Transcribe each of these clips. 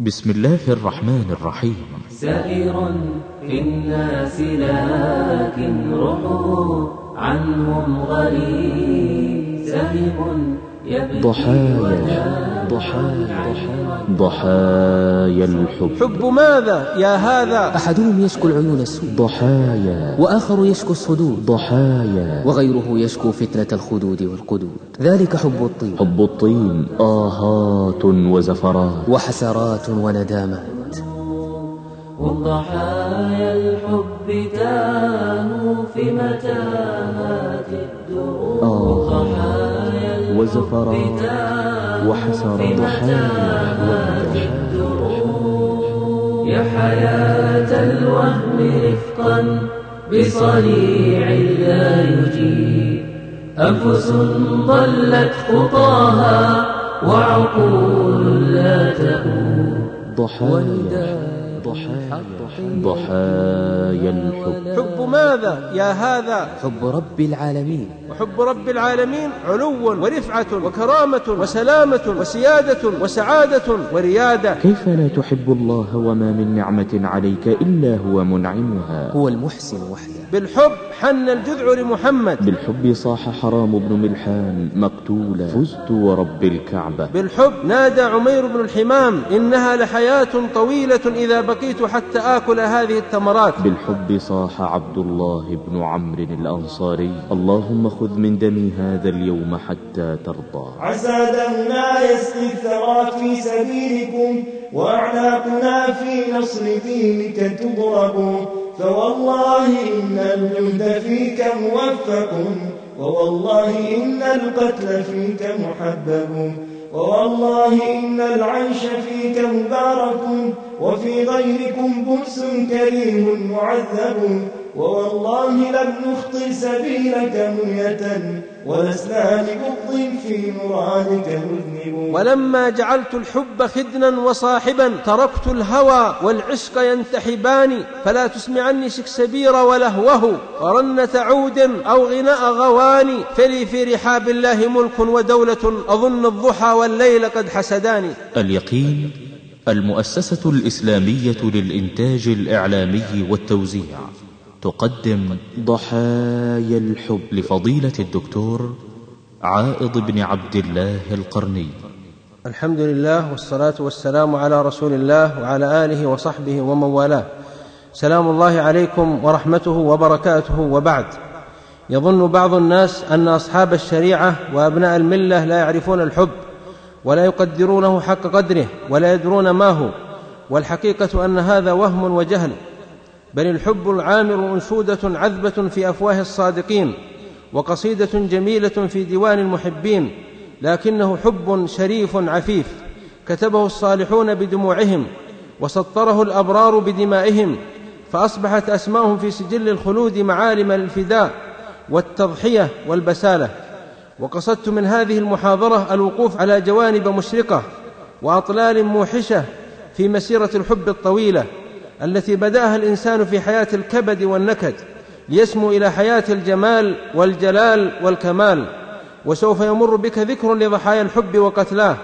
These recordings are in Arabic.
بسم الله الرحمن الرحيم. سائر في الناس لكن روحه عنهم غريب يبكي ضحايا ضحايا ضحايا. الحب حب ماذا يا هذا؟ أحدهم يشكو العيون السوء ضحايا. وآخر يشكو الصدور ضحايا. وغيره يشكو فتنة الخدود والقدود. ذلك حب الطين. حب الطين. آهات وزفرات. وحسرات وندامات. هم ضحايا الحب تاهوا في متاهات الدروب. آه. ضحايا في متاهات الدروب يا حياة الوهم رفقا بصنيع لا يجيب أنفس ضلت خطاها وعقول لا تؤوب ضحايا. ضحايا. ضحايا الحب. حب ماذا يا هذا؟ حب رب العالمين. وحب رب العالمين علو ورفعة وكرامة وسلامة وسيادة وسعادة وريادة. كيف لا تحب الله وما من نعمة عليك إلا هو منعمها؟ هو المحسن وحده. بالحب حن الجذع لمحمد. بالحب صاح حرام بن ملحان مقتولا. فزت ورب الكعبة. بالحب نادى عمير بن الحمام إنها لحياة طويلة إذا بقيت حتى آكل هذه التمرات. بالحب صاح عبد الله بن عمرو الأنصاري. اللهم خذ من دمي هذا اليوم حتى ترضى. عسى دمنا يسقي الثرى في سبيلكم وأعناقنا في نصر دينك تضرب. فوالله إن الجند فيك موفق. ووالله إن القتل فيك محبب. ووالله إن العيش فيك مبارك وفي غيركم بؤس كريه معذب ووالله لم نخطي سبيلك منية ولسنا لبغض في مرادك مذنب ولما جعلت الحب خدنا وصاحبا تركت الهوى والعشق ينتحبان فلا تسمعني شكسبير ولهوه ورنة عود أو غناء غواني فلي في رحاب الله ملك ودولة أظن الضحى والليل قد حسداني اليقين المؤسسة الإسلامية للإنتاج الإعلامي والتوزيع. تقدم ضحايا الحب. لفضيلة الدكتور عائض بن عبد الله القرني. الحمد لله والصلاة والسلام على رسول الله وعلى آله وصحبه ومن والاه. سلام الله عليكم ورحمته وبركاته وبعد. يظن بعض الناس أن أصحاب الشريعة وأبناء الملة لا يعرفون الحب ولا يقدرونه حق قدره ولا يدرون ما هو والحقيقة أن هذا وهم وجهل. بل الحب العامر أنشودة عذبة في أفواه الصادقين وقصيدة جميلة في ديوان المحبين لكنه حب شريف عفيف كتبه الصالحون بدموعهم وسطره الأبرار بدمائهم فأصبحت أسماؤهم في سجل الخلود معالم الفداء والتضحية والبسالة. وقصدت من هذه المحاضرة الوقوف على جوانب مشرقة وأطلال موحشة في مسيرة الحب الطويلة. التي بدأها الإنسان في حياة الكبد والنكد ليسمو إلى حياة الجمال والجلال والكمال. وسوف يمر بك ذكر لضحايا الحب وقتلاه.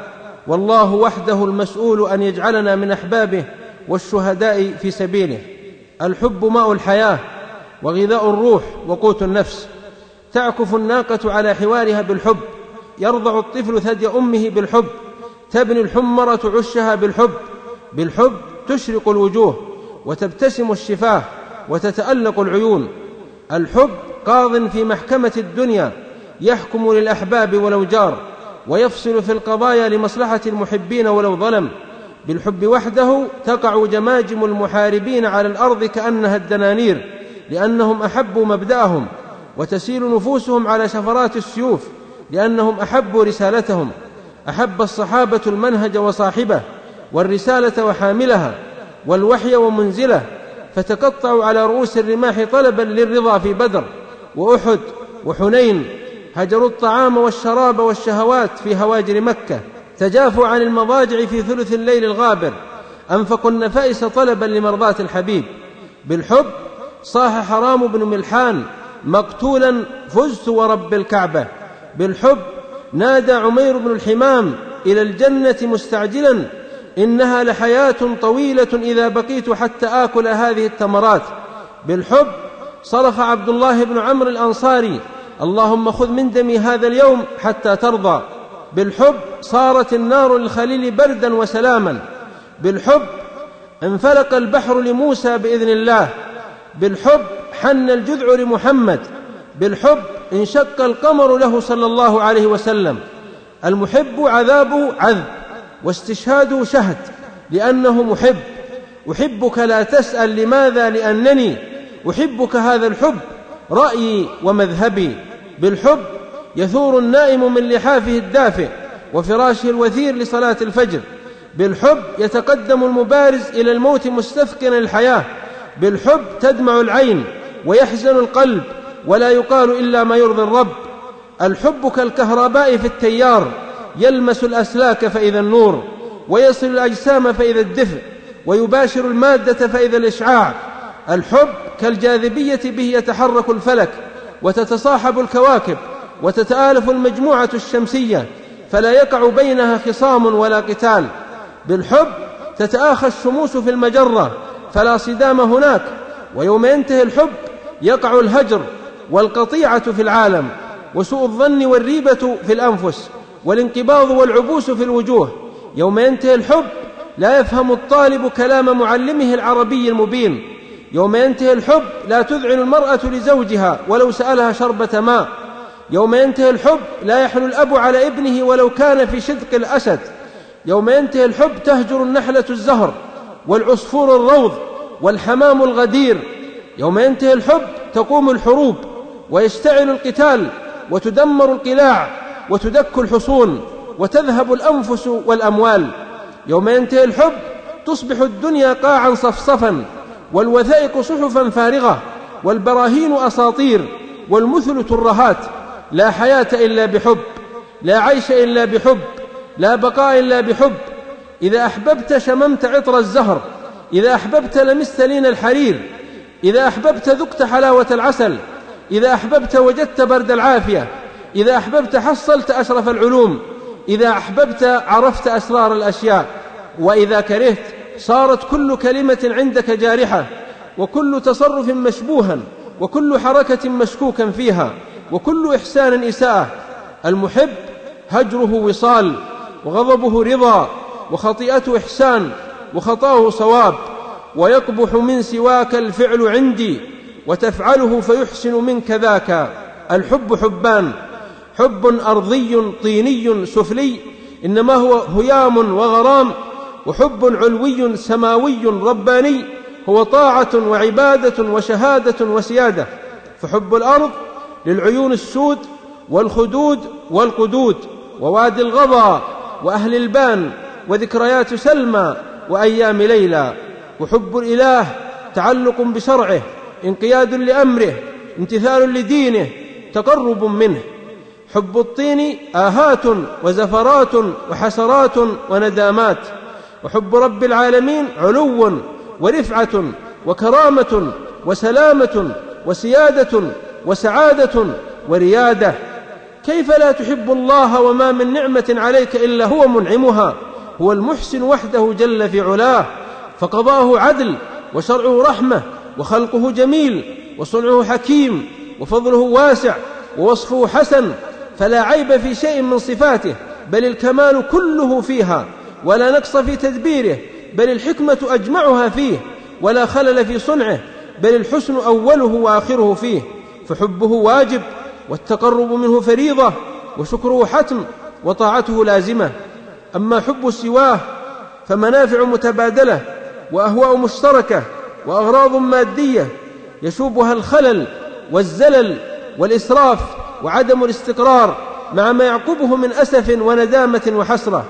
والله وحده المسؤول أن يجعلنا من أحبابه والشهداء في سبيله. الحب ماء الحياة وغذاء الروح وقوت النفس. تعكف الناقة على حوارها بالحب. يرضع الطفل ثدي أمه بالحب. تبني الحمرة عشها بالحب. بالحب تشرق الوجوه. وتبتسم الشفاه وتتألق العيون. الحب قاض في محكمة الدنيا يحكم للأحباب ولو جار ويفصل في القضايا لمصلحة المحبين ولو ظلم. بالحب وحده تقع جماجم المحاربين على الأرض كأنها الدنانير لأنهم أحبوا مبدأهم وتسيل نفوسهم على شفرات السيوف لأنهم أحبوا رسالتهم. أحب الصحابة المنهج وصاحبه والرسالة وحاملها والوحي ومنزله فتقطعوا على رؤوس الرماح طلبا للرضا في بدر وأحد وحنين هجروا الطعام والشراب والشهوات في هواجر مكة تجافوا عن المضاجع في ثلث الليل الغابر أنفقوا النفائس طلبا لمرضاة الحبيب. بالحب صاح حرام بن ملحان مقتولا فزت ورب الكعبة. بالحب نادى عمير بن الحمام إلى الجنة مستعجلا إنها لحياة طويلة إذا بقيت حتى آكل هذه التمرات. بالحب صرخ عبد الله بن عمرو الأنصاري اللهم خذ من دمي هذا اليوم حتى ترضى. بالحب صارت النار للخليل بردا وسلاما. بالحب انفلق البحر لموسى بإذن الله. بالحب حن الجذع لمحمد. بالحب انشق القمر له صلى الله عليه وسلم. المحب عذابه عذب. واستشهاده شهد لأنه محب. أحبك لا تسأل لماذا؟ لأنني أحبك هذا الحب. رأيي ومذهبي. بالحب يثور النائم من لحافه الدافئ وفراشه الوثير لصلاة الفجر. بالحب يتقدم المبارز إلى الموت مستثقلا الحياة. بالحب تدمع العين ويحزن القلب ولا يقال إلا ما يرضي الرب. الحب كالكهرباء في التيار. يلمس الأسلاك فإذا النور ويصل الأجسام فإذا الدفء ويباشر المادة فإذا الإشعاع. الحب كالجاذبية به يتحرك الفلك وتتصاحب الكواكب وتتآلف المجموعة الشمسية فلا يقع بينها خصام ولا قتال. بالحب تتآخى الشموس في المجرة فلا صدام هناك. ويوم ينتهي الحب يقع الهجر والقطيعة في العالم وسوء الظن والريبة في الأنفس. والانقباض والعبوس في الوجوه. يوم ينتهي الحب لا يفهم الطالب كلام معلمه العربي المبين. يوم ينتهي الحب لا تذعن المرأة لزوجها ولو سألها شربة ماء. يوم ينتهي الحب لا يحن الأب على ابنه ولو كان في شدق الأسد. يوم ينتهي الحب تهجر النحلة الزهر والعصفور الروض والحمام الغدير. يوم ينتهي الحب تقوم الحروب ويشتعل القتال وتدمر القلاع وتدك الحصون وتذهب الأنفس والأموال. يوم ينتهي الحب تصبح الدنيا قاعا صفصفا والوثائق صحفا فارغة والبراهين أساطير والمثل ترهات. لا حياة إلا بحب لا عيش إلا بحب لا بقاء إلا بحب. إذا أحببت شممت عطر الزهر إذا أحببت لمست لين الحرير. إذا أحببت ذقت حلاوة العسل إذا أحببت وجدت برد العافية. إذا أحببت حصلت أشرف العلوم إذا أحببت عرفت أسرار الأشياء وإذا كرهت صارت كل كلمة عندك جارحة وكل تصرف مشبوها وكل حركة مشكوكا فيها وكل إحسان إساءة. المحب هجره وصال وغضبه رضا وخطيئته إحسان وخطاه صواب. ويقبح من سواك الفعل عندي وتفعله فيحسن منك ذاك. الحب حبان حب أرضي طيني سفلي إنما هو هيام وغرام وحب علوي سماوي رباني هو طاعة وعبادة وشهادة وسيادة. فحب الأرض للعيون السود والخدود والقدود ووادي الغضا وأهل البان وذكريات سلمى وأيام ليلى. وحب الإله تعلق بشرعه انقياد لأمره امتثال لدينه تقرب منه. حب الطين آهات وزفرات وحسرات وندامات وحب رب العالمين علو ورفعة وكرامة وسلامة وسيادة وسعادة وريادة. كيف لا تحب الله وما من نعمة عليك إلا هو منعمها؟ هو المحسن وحده جل في علاه فقضاه عدل وشرعه رحمة وخلقه جميل وصنعه حكيم وفضله واسع ووصفه حسن فلا عيب في شيء من صفاته بل الكمال كله فيها ولا نقص في تدبيره بل الحكمة أجمعها فيه ولا خلل في صنعه بل الحسن أوله وآخره فيه فحبه واجب والتقرب منه فريضة وشكره حتم وطاعته لازمة. أما حب سواه فمنافع متبادلة وأهواء مشتركة وأغراض مادية يشوبها الخلل والزلل والإسراف. وعدم الاستقرار مع ما يعقبه من أسف وندامة وحسرة.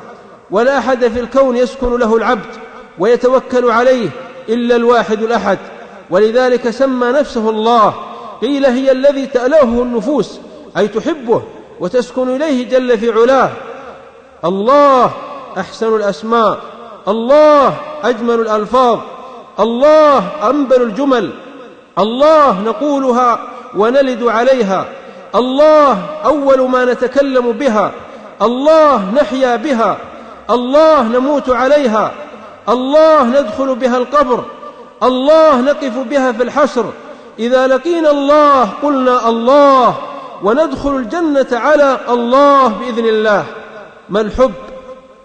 ولا أحد في الكون يسكن له العبد ويتوكل عليه إلا الواحد الأحد. ولذلك سمى نفسه الله. قيل هي الذي تألهه النفوس أي تحبه وتسكن إليه جل في علاه. الله أحسن الأسماء. الله أجمل الألفاظ. الله أنبل الجمل. الله نقولها ونلد عليها. الله أول ما نتكلم بها الله نحيا بها الله نموت عليها الله ندخل بها القبر الله نقف بها في الحشر. إذا لقينا الله قلنا الله وندخل الجنة على الله بإذن الله. ما الحب؟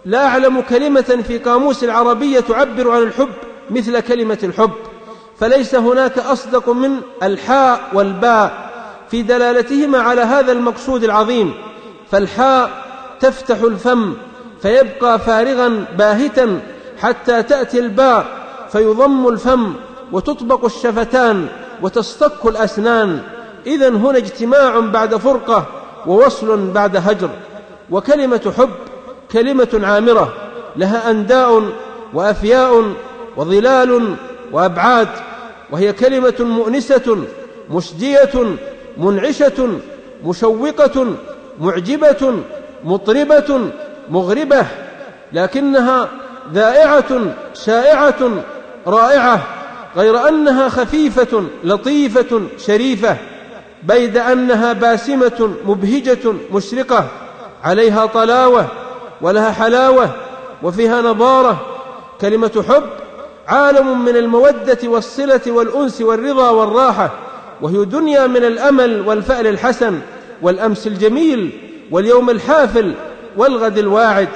لا أعلم كلمة في قاموس العربية تعبر عن الحب مثل كلمة الحب. فليس هناك أصدق من الحاء والباء. في دلالتهما على هذا المقصود العظيم فالحاء تفتح الفم فيبقى فارغا باهتا حتى تأتي الباء فيضم الفم وتطبق الشفتان وتصطك الأسنان. إذا هنا اجتماع بعد فرقة ووصل بعد هجر. وكلمة حب كلمة عامرة لها أنداء وأفياء وظلال وأبعاد وهي كلمة مؤنسة مشجية منعشة مشوقة معجبة مطربة مغربة لكنها ذائعة شائعة رائعة غير أنها خفيفة لطيفة شريفة بيد أنها باسمة مبهجة مشرقة عليها طلاوة ولها حلاوة وفيها نضارة كلمة حب عالم من المودة والصلة والأنس والرضا والراحة. وهي دنيا من الأمل والفأل الحسن والأمس الجميل واليوم الحافل والغد الواعد.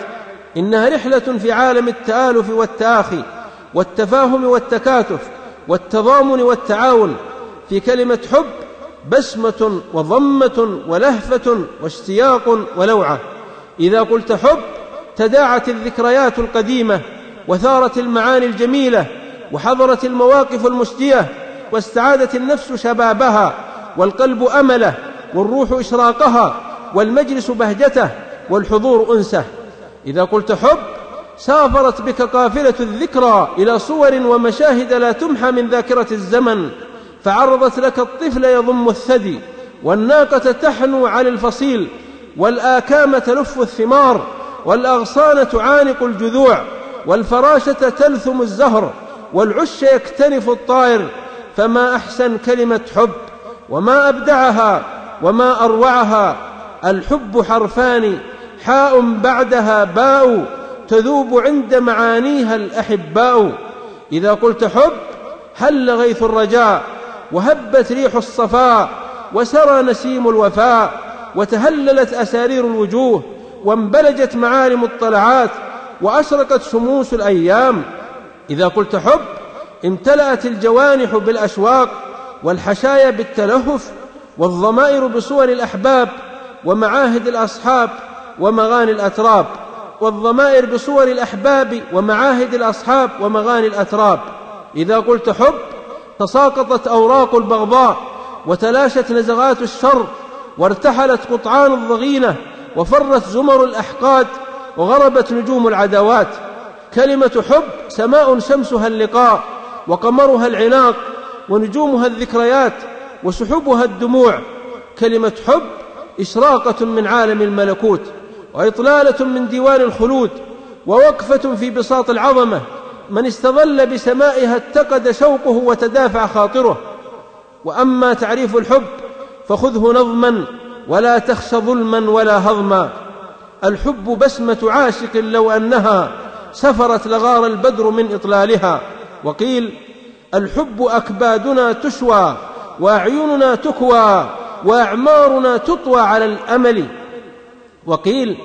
إنها رحلة في عالم التآلف والتآخي والتفاهم والتكاتف والتضامن والتعاون في كلمة حب بسمة وضمة ولهفة واشتياق ولوعة. إذا قلت حب تداعت الذكريات القديمة وثارت المعاني الجميلة وحضرت المواقف المشجية واستعادت النفس شبابها والقلب أمله والروح إشراقها والمجلس بهجته والحضور أنسه. إذا قلت حب سافرت بك قافلة الذكرى إلى صور ومشاهد لا تمحى من ذاكرة الزمن فعرضت لك الطفل يضم الثدي والناقة تحنو على الفصيل والآكام تلف الثمار والأغصان تعانق الجذوع والفراشة تلثم الزهر والعش يكتنف الطائر فما أحسن كلمة حب وما أبدعها وما أروعها؟ الحب حرفان حاء بعدها باء تذوب عند معانيها الأحباء. إذا قلت حب هل غيث الرجاء وهبت ريح الصفاء وسرى نسيم الوفاء وتهللت أسارير الوجوه وانبلجت معالم الطلعات وأشرقت شموس الأيام. إذا قلت حب امتلأت الجوانح بالأشواق والحشايا بالتلهف والضمائر بصور الأحباب ومعاهد الأصحاب ومغاني الأتراب والضمائر بصور الأحباب ومعاهد الأصحاب ومغاني الأتراب. إذا قلت حب تساقطت أوراق البغضاء وتلاشت نزغات الشر وارتحلت قطعان الضغينة وفرت زمر الأحقاد وغربت نجوم العداوات. كلمة حب سماء شمسها اللقاء. وقمرها العناق ونجومها الذكريات وسحبها الدموع. كلمة حب إشراقة من عالم الملكوت وإطلالة من ديوان الخلود ووقفة في بساط العظمة. من استظل بسمائها اتقد شوقه وتدافع خاطره. وأما تعريف الحب فخذه نظما ولا تخش ظلما ولا هضما. الحب بسمة عاشق لو أنها سفرت لغار البدر من إطلالها. وقيل الحب أكبادنا تشوى وأعيننا تكوى وأعمارنا تطوى على الأمل. وقيل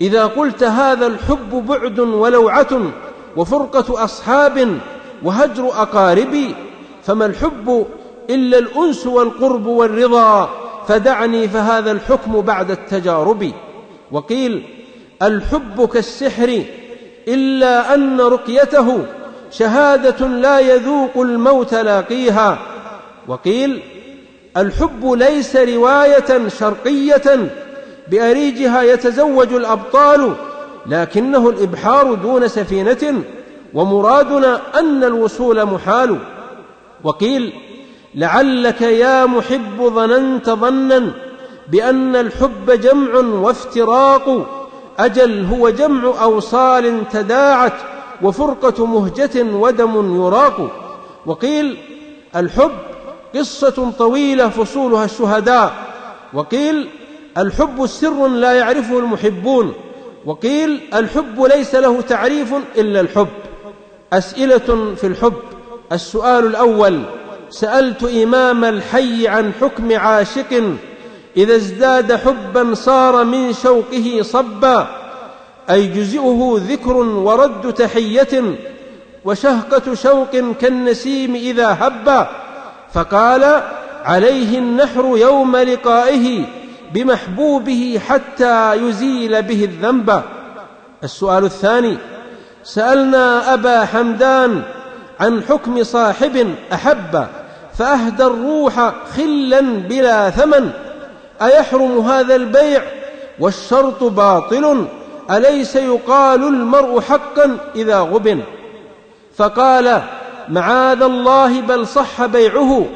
إذا قلت هذا الحب بعد ولوعة وفرقة أصحاب وهجر أقارب فما الحب إلا الأنس والقرب والرضا فدعني فهذا الحكم بعد التجارب. وقيل الحب كالسحر إلا أن رقيته شهادة لا يذوق الموت لاقيها. وقيل الحب ليس رواية شرقية بأريجها يتزوج الأبطال لكنه الإبحار دون سفينة ومرادنا أن الوصول محال. وقيل لعلك يا محب ظننت ظنا بأن الحب جمع وافتراق أجل هو جمع أوصال تداعت. وفرقة مهجة ودم يراق. وقيل الحب قصة طويلة فصولها الشهداء. وقيل الحب سر لا يعرفه المحبون. وقيل الحب ليس له تعريف إلا الحب. أسئلة في الحب. السؤال الأول سألت إمام الحي عن حكم عاشق إذا ازداد حبا صار من شوقه صبا. أي جزئه ذكر ورد تحية وشهقة شوق كالنسيم إذا هبا فقال عليه النحر يوم لقائه بمحبوبه حتى يزيل به الذنب. السؤال الثاني سألنا أبا حمدان عن حكم صاحب أحب فأهدى الروح خلا بلا ثمن أيحرم هذا البيع والشرط باطل؟ أليس يقال المرء حقا إذا غبن؟ فقال معاذ الله بل صح بيعه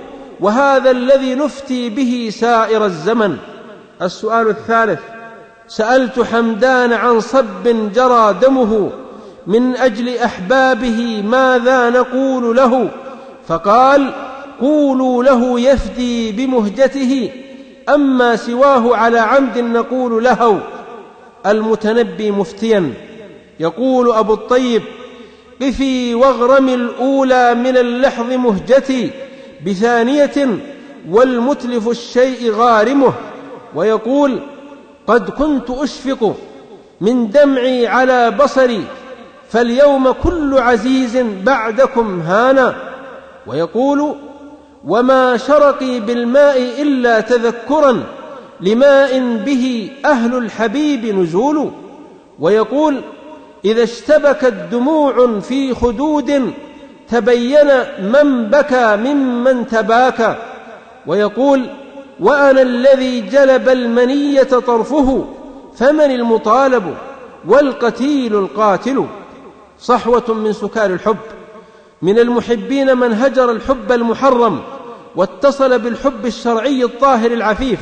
وهذا الذي نفتي به سائر الزمن. السؤال الثالث سألت حمدان عن صب جرى دمه من أجل أحبابه ماذا نقول له؟ فقال قولوا له يفدي بمهجته أما سواه على عمد نقول له. المتنبي مفتيا. يقول أبو الطيب قفي واغرم الأولى من اللحظ مهجتي بثانية والمتلف الشيء غارمه. ويقول قد كنت أشفق من دمعي على بصري فاليوم كل عزيز بعدكم هانا. ويقول وما شرقي بالماء إلا تذكرا لماء به أهل الحبيب نزول. ويقول إذا اشتبكت دموع في خدود تبين من بكى ممن تباكى. ويقول وأنا الذي جلب المنية طرفه فمن المطالب والقتيل القاتل. صحوة من سكار الحب. من المحبين من هجر الحب المحرم واتصل بالحب الشرعي الطاهر العفيف.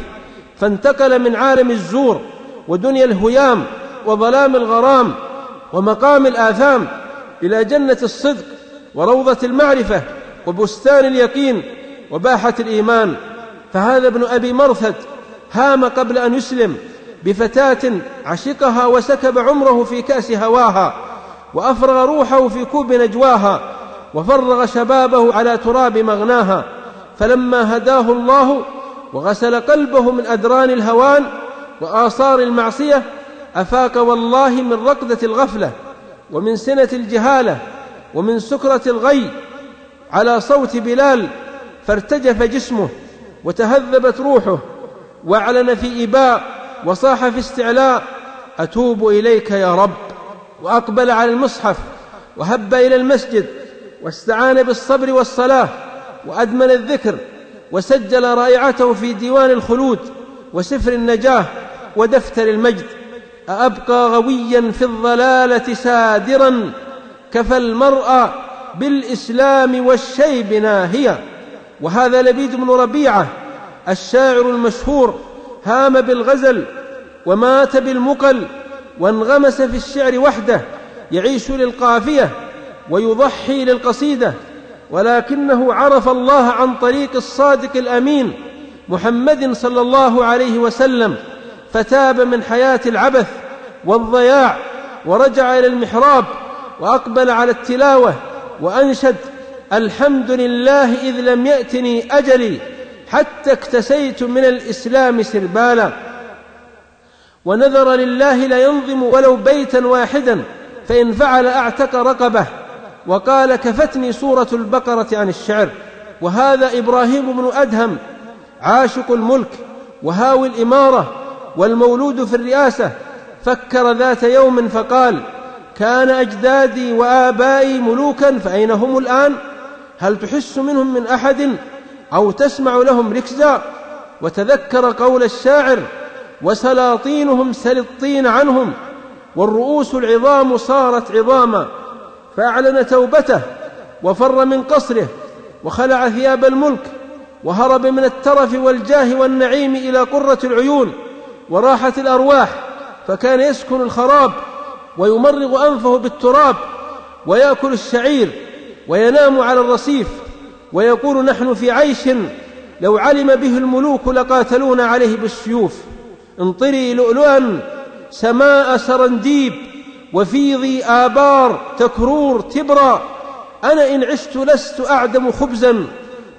فانتقل من عالم الزور ودنيا الهيام وظلام الغرام ومقام الآثام إلى جنة الصدق وروضة المعرفة وبستان اليقين وباحة الإيمان. فهذا ابن أبي مرثد هام قبل أن يسلم بفتاة عشقها وسكب عمره في كأس هواها وأفرغ روحه في كوب نجواها وفرغ شبابه على تراب مغناها. فلما هداه الله وغسل قلبه من أدران الهوان وآثار المعصية أفاق والله من رقدة الغفلة ومن سنة الجهالة ومن سكرة الغي. على صوت بلال فارتجف جسمه وتهذبت روحه وأعلن في إباء وصاح في استعلاء أتوب إليك يا رب. وأقبل على المصحف وهب إلى المسجد واستعان بالصبر والصلاة وأدمن الذكر وسجل رائعته في ديوان الخلود وسفر النجاة ودفتر المجد. أأبقى غويا في الضلالة سادرا كفى المرء بالإسلام والشيب ناهيا. وهذا لبيد بن ربيعة الشاعر المشهور هام بالغزل ومات بالمقل وانغمس في الشعر وحده يعيش للقافية ويضحي للقصيدة. ولكنه عرف الله عن طريق الصادق الأمين محمد صلى الله عليه وسلم فتاب من حياة العبث والضياع ورجع إلى المحراب وأقبل على التلاوة وأنشد الحمد لله إذ لم يأتني أجلي حتى اكتسيت من الإسلام سربالا. ونذر لله لينظم ولو بيتا واحدا فإن فعل أعتق رقبة. وقال كفتني سورة البقرة عن الشعر وهذا إبراهيم بن أدهم عاشق الملك وهاوي الإمارة والمولود في الرئاسة فكر ذات يوم فقال كان أجدادي وآبائي ملوكا فأين هم الآن؟ هل تحس منهم من أحد أو تسمع لهم ركزا؟ وتذكر قول الشاعر وسلاطينهم سل الطين عنهم والرؤوس العظام صارت عظاما. فأعلن توبته وفر من قصره وخلع ثياب الملك وهرب من الترف والجاه والنعيم إلى قرة العيون وراحة الأرواح فكان يسكن الخراب ويمرغ أنفه بالتراب ويأكل الشعير وينام على الرصيف ويقول نحن في عيش لو علم به الملوك لقاتلونا عليه بالسيوف انطري لؤلؤا سماء سرنديب وفيضي آبار تكرور تبرى أنا إن عشت لست أعدم خبزا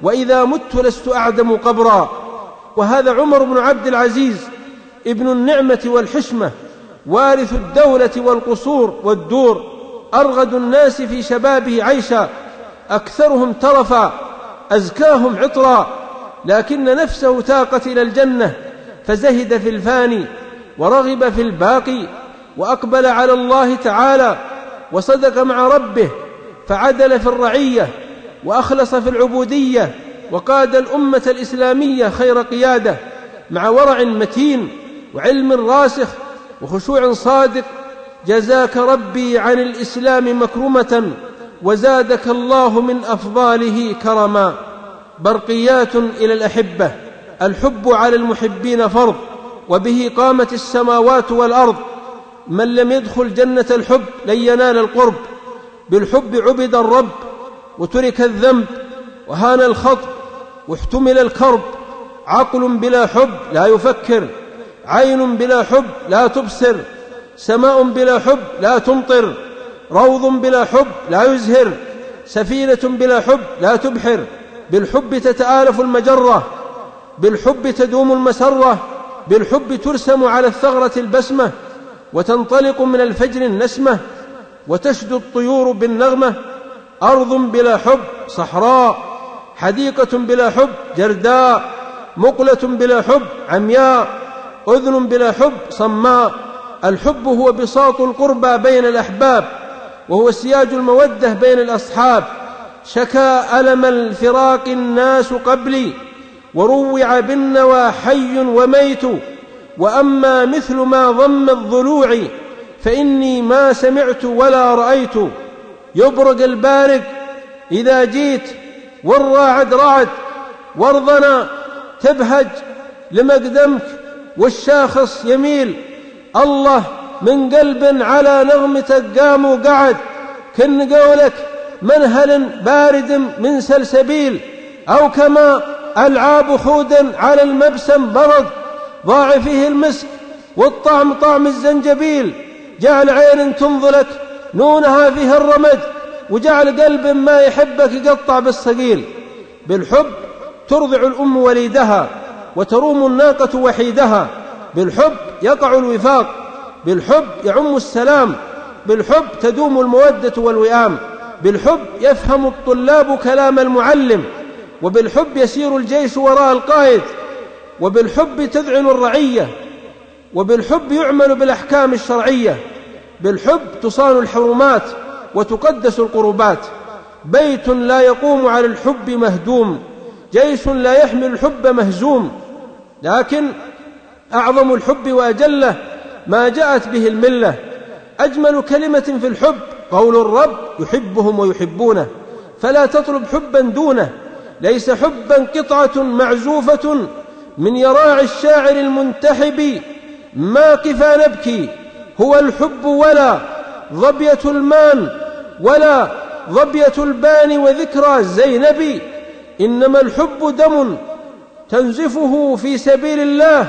وإذا مت لست أعدم قبرا. وهذا عمر بن عبد العزيز ابن النعمة والحشمة وارث الدولة والقصور والدور. أرغد الناس في شبابه عيشا أكثرهم ترفا أزكاهم عطرا. لكن نفسه تاقت إلى الجنة فزهد في الفاني ورغب في الباقي. وأقبل على الله تعالى وصدق مع ربه فعدل في الرعية وأخلص في العبودية وقاد الأمة الإسلامية خير قيادة مع ورع متين وعلم راسخ وخشوع صادق. جزاك ربي عن الإسلام مكرمة وزادك الله من أفضاله كرما. برقيات إلى الأحبة الحب على المحبين فرض وبه قامت السماوات والأرض من لم يدخل جنة الحب لن ينال القرب. بالحب عبد الرب وترك الذنب وهان الخطب واحتمل الكرب. عقل بلا حب لا يفكر عين بلا حب لا تبصر سماء بلا حب لا تمطر روض بلا حب لا يزهر سفينة بلا حب لا تبحر. بالحب تتآلف المجرة بالحب تدوم المسرة بالحب ترسم على الثغرة البسمة. وتنطلق من الفجر النسمة وتشدو الطيور بالنغمة أرض بلا حب صحراء حديقة بلا حب جرداء مقلة بلا حب عمياء أذن بلا حب صماء. الحب هو بساط القربى بين الأحباب وهو سياج المودة بين الأصحاب. شكا ألم الفراق الناس قبلي وروع بالنوى حي وميت. وأما مثل ما ضم الضلوع فإني ما سمعت ولا رأيت. يبرق البارق إذا جيت والراعد رعد. وارضنا تبهج لمقدمك والشاخص يميل. الله من قلب على نغمتك قام وقعد كن قولك منهل بارد من سلسبيل. أو كما ألعاب خودا على المبسم برد. ضاع فيه المسك والطعم طعم الزنجبيل جعل عين تنظلك نونها فيها الرمد وجعل قلب ما يحبك يقطع بالصقيل بالحب ترضع الأم وليدها وتروم الناقة وحيدها. بالحب يقع الوفاق بالحب يعم السلام. بالحب تدوم المودة والوئام. بالحب يفهم الطلاب كلام المعلم. وبالحب يسير الجيش وراء القائد. وبالحب تذعن الرعية وبالحب يعمل بالأحكام الشرعية بالحب تصان الحرمات وتقدس القربات. بيت لا يقوم على الحب مهدوم جيش لا يحمل الحب مهزوم. لكن أعظم الحب وأجله ما جاءت به الملة. أجمل كلمة في الحب قول الرب يحبهم ويحبونه. فلا تطلب حبا دونه ليس حبا قطعة معزوفة من يراعي الشاعر المنتحب ما قفا نبكي هو الحب ولا ظبية المان ولا ظبية البان وذكرى زينب إنما الحب دم تنزفه في سبيل الله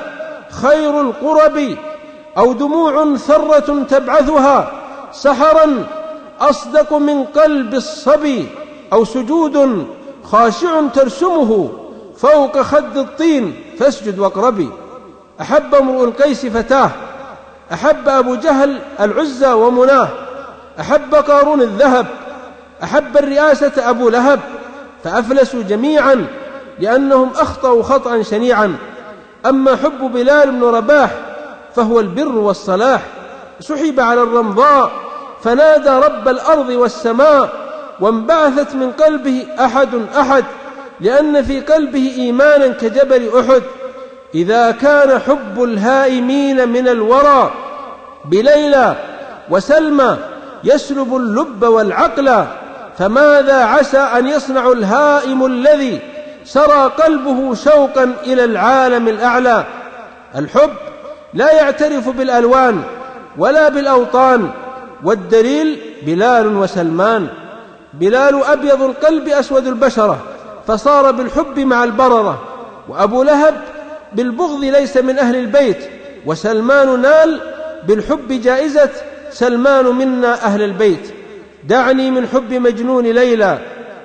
خير القرب أو دموع ثرة تبعثها سحرا أصدق من قلب الصبي أو سجود خاشع ترسمه. فوق خد الطين فاسجد واقربي. أحب امرؤ القيس فتاه. أحب أبو جهل العزى ومناه. أحب قارون الذهب. أحب الرئاسة أبو لهب. فأفلسوا جميعا لأنهم أخطأوا خطأ شنيعا. أما حب بلال بن رباح فهو البر والصلاح. سحب على الرمضاء فنادى رب الأرض والسماء وانبعثت من قلبه أحد أحد. لأن في قلبه إيمانا كجبل أحد. إذا كان حب الهائمين من الورى بليلى وسلمى يسلب اللب والعقل فماذا عسى أن يصنع الهائم الذي سرى قلبه شوقا إلى العالم الأعلى؟ الحب لا يعترف بالألوان ولا بالأوطان والدليل بلال وسلمان. بلال أبيض القلب أسود البشرة. فصار بالحب مع البررة وأبو لهب بالبغض ليس من أهل البيت وسلمان نال بالحب جائزة سلمان منا أهل البيت. دعني من حب مجنون ليلى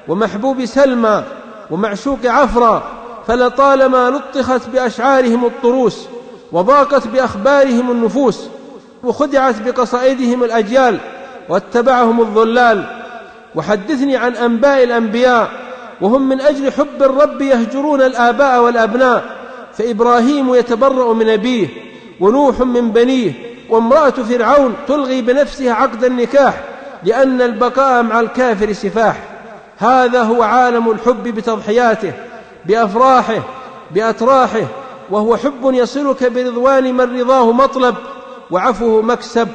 ومحبوب سلمى ومعشوق عفرة فلطالما لطخت بأشعارهم الطروس وضاقت بأخبارهم النفوس وخدعت بقصائدهم الأجيال واتبعهم الظلال. وحدثني عن أنباء الأنبياء وهم من أجل حب الرب يهجرون الآباء والأبناء فإبراهيم يتبرأ من أبيه ونوح من بنيه وامرأة فرعون تلغي بنفسها عقد النكاح لأن البقاء مع الكافر سفاح. هذا هو عالم الحب بتضحياته بأفراحه بأتراحه وهو حب يصلك برضوان من رضاه مطلب وعفوه مكسب.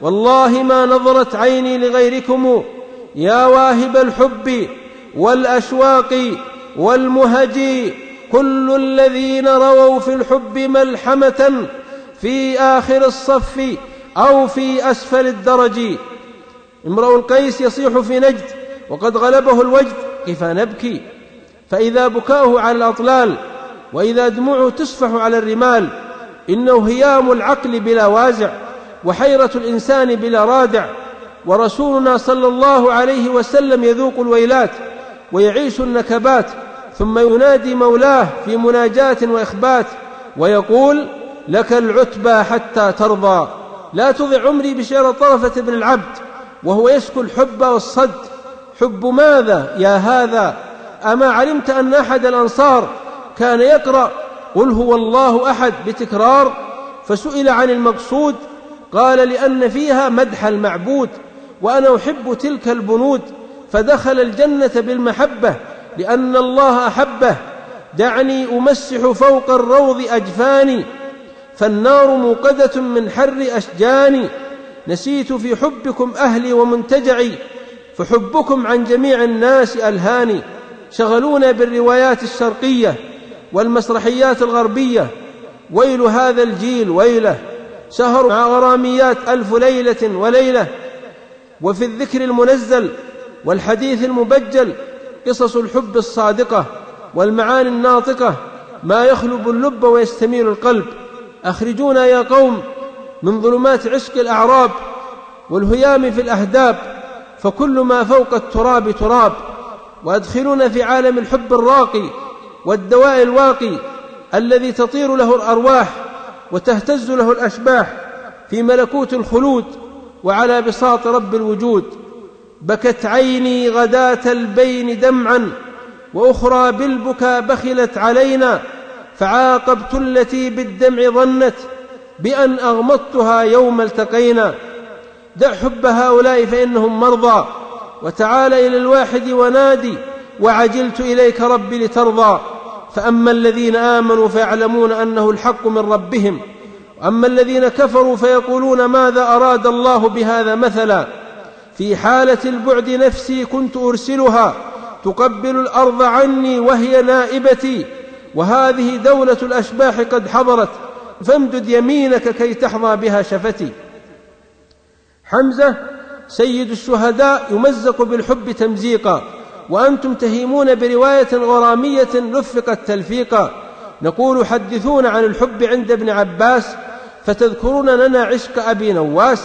والله ما نظرت عيني لغيركم يا واهب الحب. والأشواق والمهج كل الذين رووا في الحب ملحمة في آخر الصف أو في أسفل الدرج. امرؤ القيس يصيح في نجد وقد غلبه الوجد كيف نبكي؟ فإذا بكاؤه على الأطلال وإذا دموعه تصفح على الرمال إنه هيام العقل بلا وازع وحيرة الإنسان بلا رادع. ورسولنا صلى الله عليه وسلم يذوق الويلات ويعيش النكبات ثم ينادي مولاه في مناجاة وإخبات ويقول لك العتبى حتى ترضى لا تضع عمري بشعر طرفة بن العبد وهو يسكو الحب والصد. حب ماذا يا هذا؟ أما علمت أن أحد الأنصار كان يقرأ قل هو الله أحد بتكرار فسئل عن المقصود قال لأن فيها مدح المعبود وأنا أحب تلك البنود فدخل الجنة بالمحبة لأن الله أحبه. دعني أمسح فوق الروض أجفاني فالنار موقدة من حر أشجاني نسيت في حبكم أهلي ومنتجعي فحبكم عن جميع الناس ألهاني. شغلونا بالروايات الشرقية والمسرحيات الغربية. ويل هذا الجيل ويله شهر مع غراميات ألف ليلة وليلة. وفي الذكر المنزل والحديث المبجل قصص الحب الصادقة والمعاني الناطقة ما يخلب اللب ويستميل القلب. أخرجونا يا قوم من ظلمات عشق الأعراب والهيام في الأهداب فكل ما فوق التراب تراب. وأدخلونا في عالم الحب الراقي والدواء الواقي الذي تطير له الأرواح وتهتز له الأشباح في ملكوت الخلود وعلى بساط رب الوجود. بكت عيني غداة البين دمعا وأخرى بالبكى بخلت علينا فعاقبت التي بالدمع ظنت بأن أغمضتها يوم التقينا. دع حب هؤلاء فإنهم مرضى وتعال إلى الواحد ونادي وعجلت إليك ربي لترضى. فأما الذين آمنوا فيعلمون أنه الحق من ربهم وأما الذين كفروا فيقولون ماذا أراد الله بهذا مثلا. في حالة البعد نفسي كنت أرسلها تقبل الأرض عني وهي نائبتي وهذه دولة الأشباح قد حضرت فامدد يمينك كي تحظى بها شفتي. حمزة سيد الشهداء يمزق بالحب تمزيقا وأنتم تهيمون برواية غرامية لفقت تلفيقا. نقول حدثونا عن الحب عند ابن عباس فتذكرون لنا عشق أبي نواس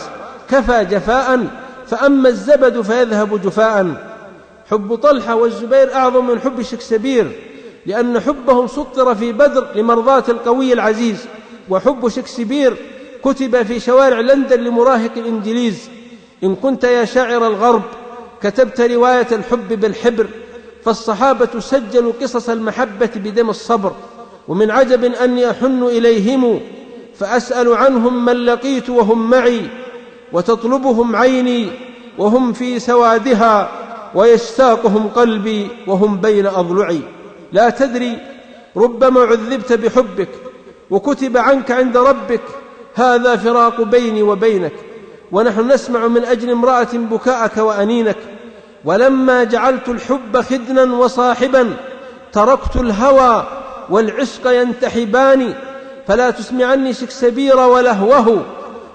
كفى جفاء فأما الزبد فيذهب جفاء. حب طلحة والزبير أعظم من حب شكسبير لأن حبهم سطر في بدر لمرضاة القوي العزيز وحب شكسبير كتب في شوارع لندن لمراهق الإنجليز. إن كنت يا شاعر الغرب كتبت رواية الحب بالحبر فالصحابة سجلوا قصص المحبة بدم الصبر. ومن عجب أني أحن إليهم فأسأل عنهم من لقيت وهم معي. وتطلبهم عيني وهم في سوادها ويشتاقهم قلبي وهم بين أضلعي. لا تدري ربما عذبت بحبك وكتب عنك عند ربك هذا فراق بيني وبينك ونحن نسمع من أجل امرأة بكاءك وأنينك. ولما جعلت الحب خدنا وصاحبا تركت الهوى والعشق ينتحبان فلا تسمعني شكسبير ولهوه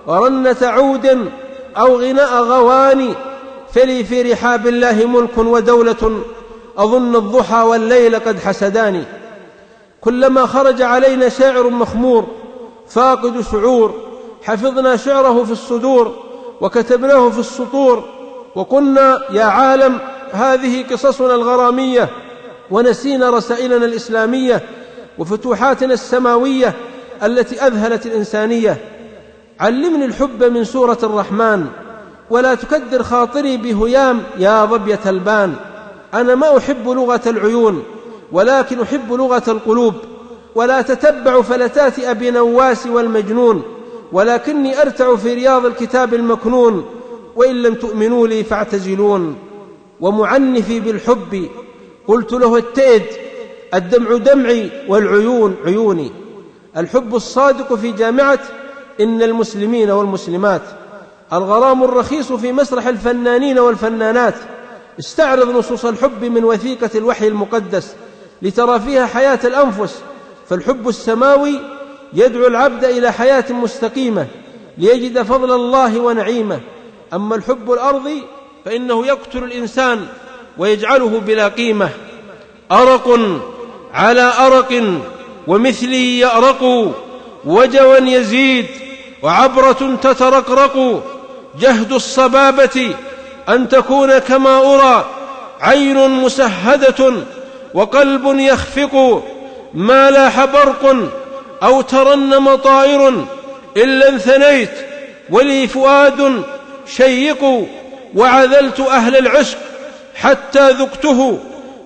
ورنة عود أو غناء غواني فلي في رحاب الله ملك ودولة أظن الضحى والليل قد حسداني. كلما خرج علينا شاعر مخمور فاقد شعور حفظنا شعره في الصدور وكتبناه في السطور وقلنا يا عالم هذه قصصنا الغرامية ونسينا رسائلنا الإسلامية وفتوحاتنا السماوية التي أذهلت الإنسانية. علمني الحب من سورة الرحمن ولا تكدر خاطري بهيام يا ظبية البان. أنا ما أحب لغة العيون ولكن أحب لغة القلوب. ولا تتبع فلتات أبي نواس والمجنون ولكني أرتع في رياض الكتاب المكنون. وإن لم تؤمنوا لي فاعتزلون. ومعنفي بالحب قلت له اتئد الدمع دمعي والعيون عيوني. الحب الصادق في جامعة إن المسلمين والمسلمات الغرام الرخيص في مسرح الفنانين والفنانات استعرض نصوص الحب من وثيقة الوحي المقدس لترى فيها حياة الأنفس فالحب السماوي يدعو العبد إلى حياة مستقيمة ليجد فضل الله ونعيمه. أما الحب الارضي فإنه يقتل الإنسان ويجعله بلا قيمة. أرق على أرق ومثلي يأرق وجوا يزيد وعبرة تترقرق جهد الصبابة أن تكون كما أرى عين مسهدة وقلب يخفق ما لاح برق أو ترنم طائر إلا انثنيت ولي فؤاد شيق وعذلت أهل العشق حتى ذقته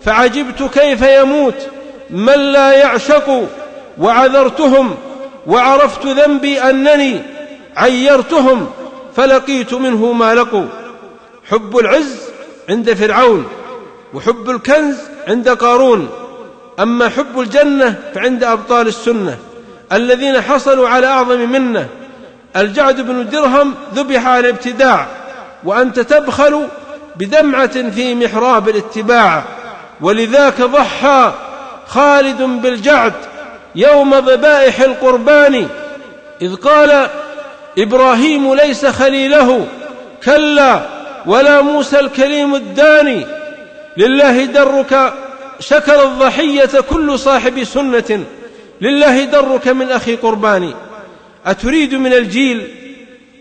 فعجبت كيف يموت من لا يعشق وعذرتهم وعرفت ذنبي أنني عيرتهم فلقيت منه ما لقوا. حب العز عند فرعون وحب الكنز عند قارون. أما حب الجنة فعند أبطال السنة الذين حصلوا على أعظم منة. الجعد بن درهم ذبح على الابتداع وأنت تبخل بدمعة في محراب الاتباع. ولذاك ضحى خالد بالجعد يوم ذبائح القربان إذ قال إبراهيم ليس خليله كلا ولا موسى الكريم الداني لله درك شكر الضحية كل صاحب سنة لله درك من أخي قرباني. أتريد من الجيل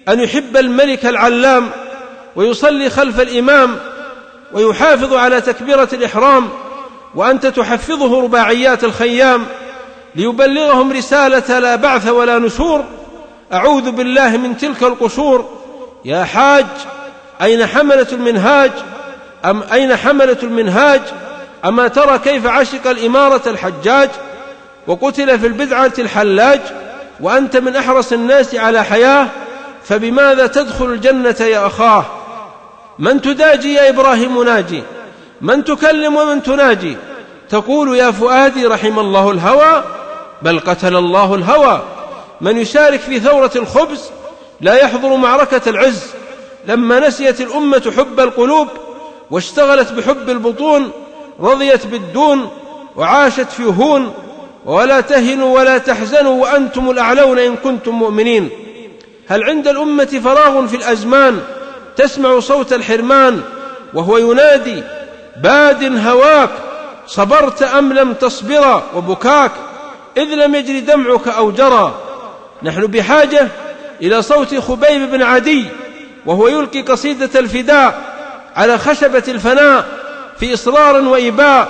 أن يحب الملك العلام ويصلي خلف الإمام ويحافظ على تكبيرة الإحرام وأنت تحفظه رباعيات الخيام ليبلغهم رسالة لا بعث ولا نشور. أعوذ بالله من تلك القشور. يا حاج أين حملة المنهاج؟ أم أين حملة المنهاج؟ أما ترى كيف عشق الإمارة الحجاج؟ وقتل في البدعة الحلاج؟ وأنت من أحرص الناس على حياة؟ فبماذا تدخل الجنة يا أخاه؟ من تداجي يا إبراهيم ناجي؟ من تكلم ومن تناجي؟ تقول يا فؤادي رحم الله الهوى بل قتل الله الهوى. من يشارك في ثورة الخبز لا يحضر معركة العز. لما نسيت الأمة حب القلوب واشتغلت بحب البطون رضيت بالدون وعاشت في هون. ولا تهنوا ولا تحزنوا وأنتم الأعلون إن كنتم مؤمنين. هل عند الأمة فراغ في الأزمان؟ تسمع صوت الحرمان وهو ينادي باد هواك صبرت أم لم تصبرا وبكاك؟ إذ لم يجر دمعك أو جرى. نحن بحاجة إلى صوت خبيب بن عدي وهو يلقي قصيدة الفداء على خشبة الفناء في إصرار وإباء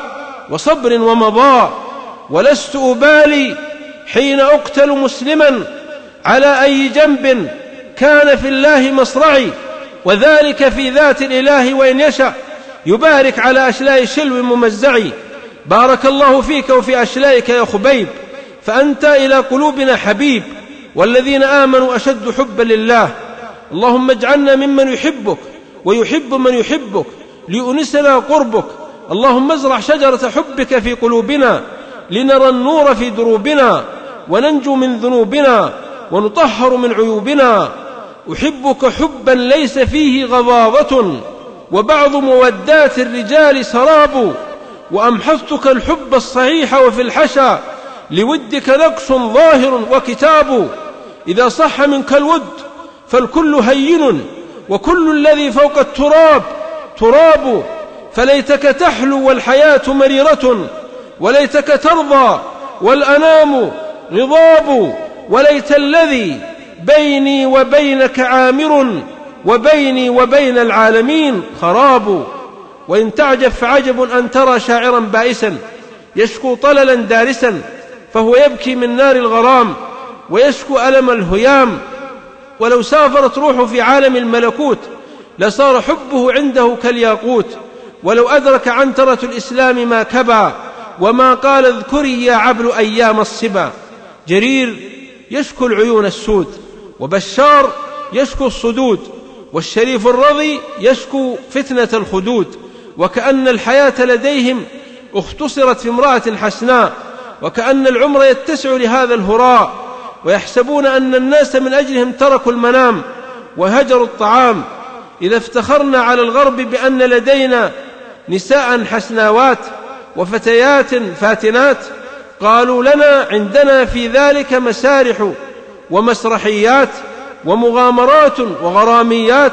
وصبر ومضاء. ولست أبالي حين أقتل مسلما على أي جنب كان في الله مصرعي. وذلك في ذات الإله وإن يشأ. يبارك على أشلاء شلو ممزعي. بارك الله فيك وفي اشلائك يا خبيب. فأنت إلى قلوبنا حبيب والذين آمنوا أشد حبا لله. اللهم اجعلنا ممن يحبك ويحب من يحبك ليؤنسنا قربك. اللهم ازرع شجرة حبك في قلوبنا لنرى النور في دروبنا وننجو من ذنوبنا ونطهر من عيوبنا. أحبك حبا ليس فيه غضاضة وبعض مودات الرجال سراب. وامحضتك الحب الصحيح وفي الحشا لودك نقص ظاهر وكتاب. إذا صح منك الود فالكل هين وكل الذي فوق التراب تراب. فليتك تحلو والحياة مريرة وليتك ترضى والأنام غضاب وليت الذي بيني وبينك عامر وبيني وبين العالمين خراب. وإن تعجب فعجب أن ترى شاعرا بائسا يشكو طللا دارسا. فهو يبكي من نار الغرام ويشكو ألم الهيام. ولو سافرت روحه في عالم الملكوت لصار حبه عنده كالياقوت. ولو أدرك عنترة الإسلام ما كبى وما قال اذكري يا عبل أيام الصبا. جرير يشكو العيون السود وبشار يشكو الصدود والشريف الرضي يشكو فتنة الخدود. وكأن الحياة لديهم اختصرت في امرأة حسناء وكأن العمر يتسع لهذا الهراء ويحسبون أن الناس من أجلهم تركوا المنام وهجروا الطعام. إذا افتخرنا على الغرب بأن لدينا نساء حسناوات وفتيات فاتنات قالوا لنا عندنا في ذلك مسارح ومسرحيات ومغامرات وغراميات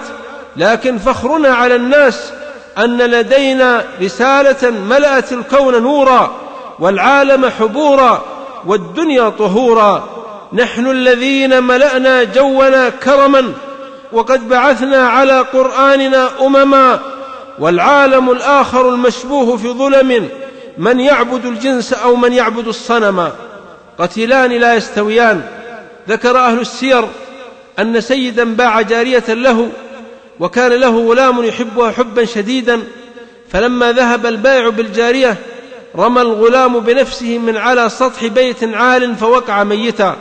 لكن فخرنا على الناس أن لدينا رسالة ملأت الكون نورا. والعالم حبورا والدنيا طهورا. نحن الذين ملأنا جونا كرما وقد بعثنا على قرآننا أمما والعالم الآخر المشبوه في ظلم من يعبد الجنس أو من يعبد الصنم. قتيلان لا يستويان. ذكر أهل السير أن سيدا باع جارية له وكان له غلام يحبها حبا شديدا. فلما ذهب البائع بالجارية رمى الغلام بنفسه من على سطح بيت عال فوقع ميتا.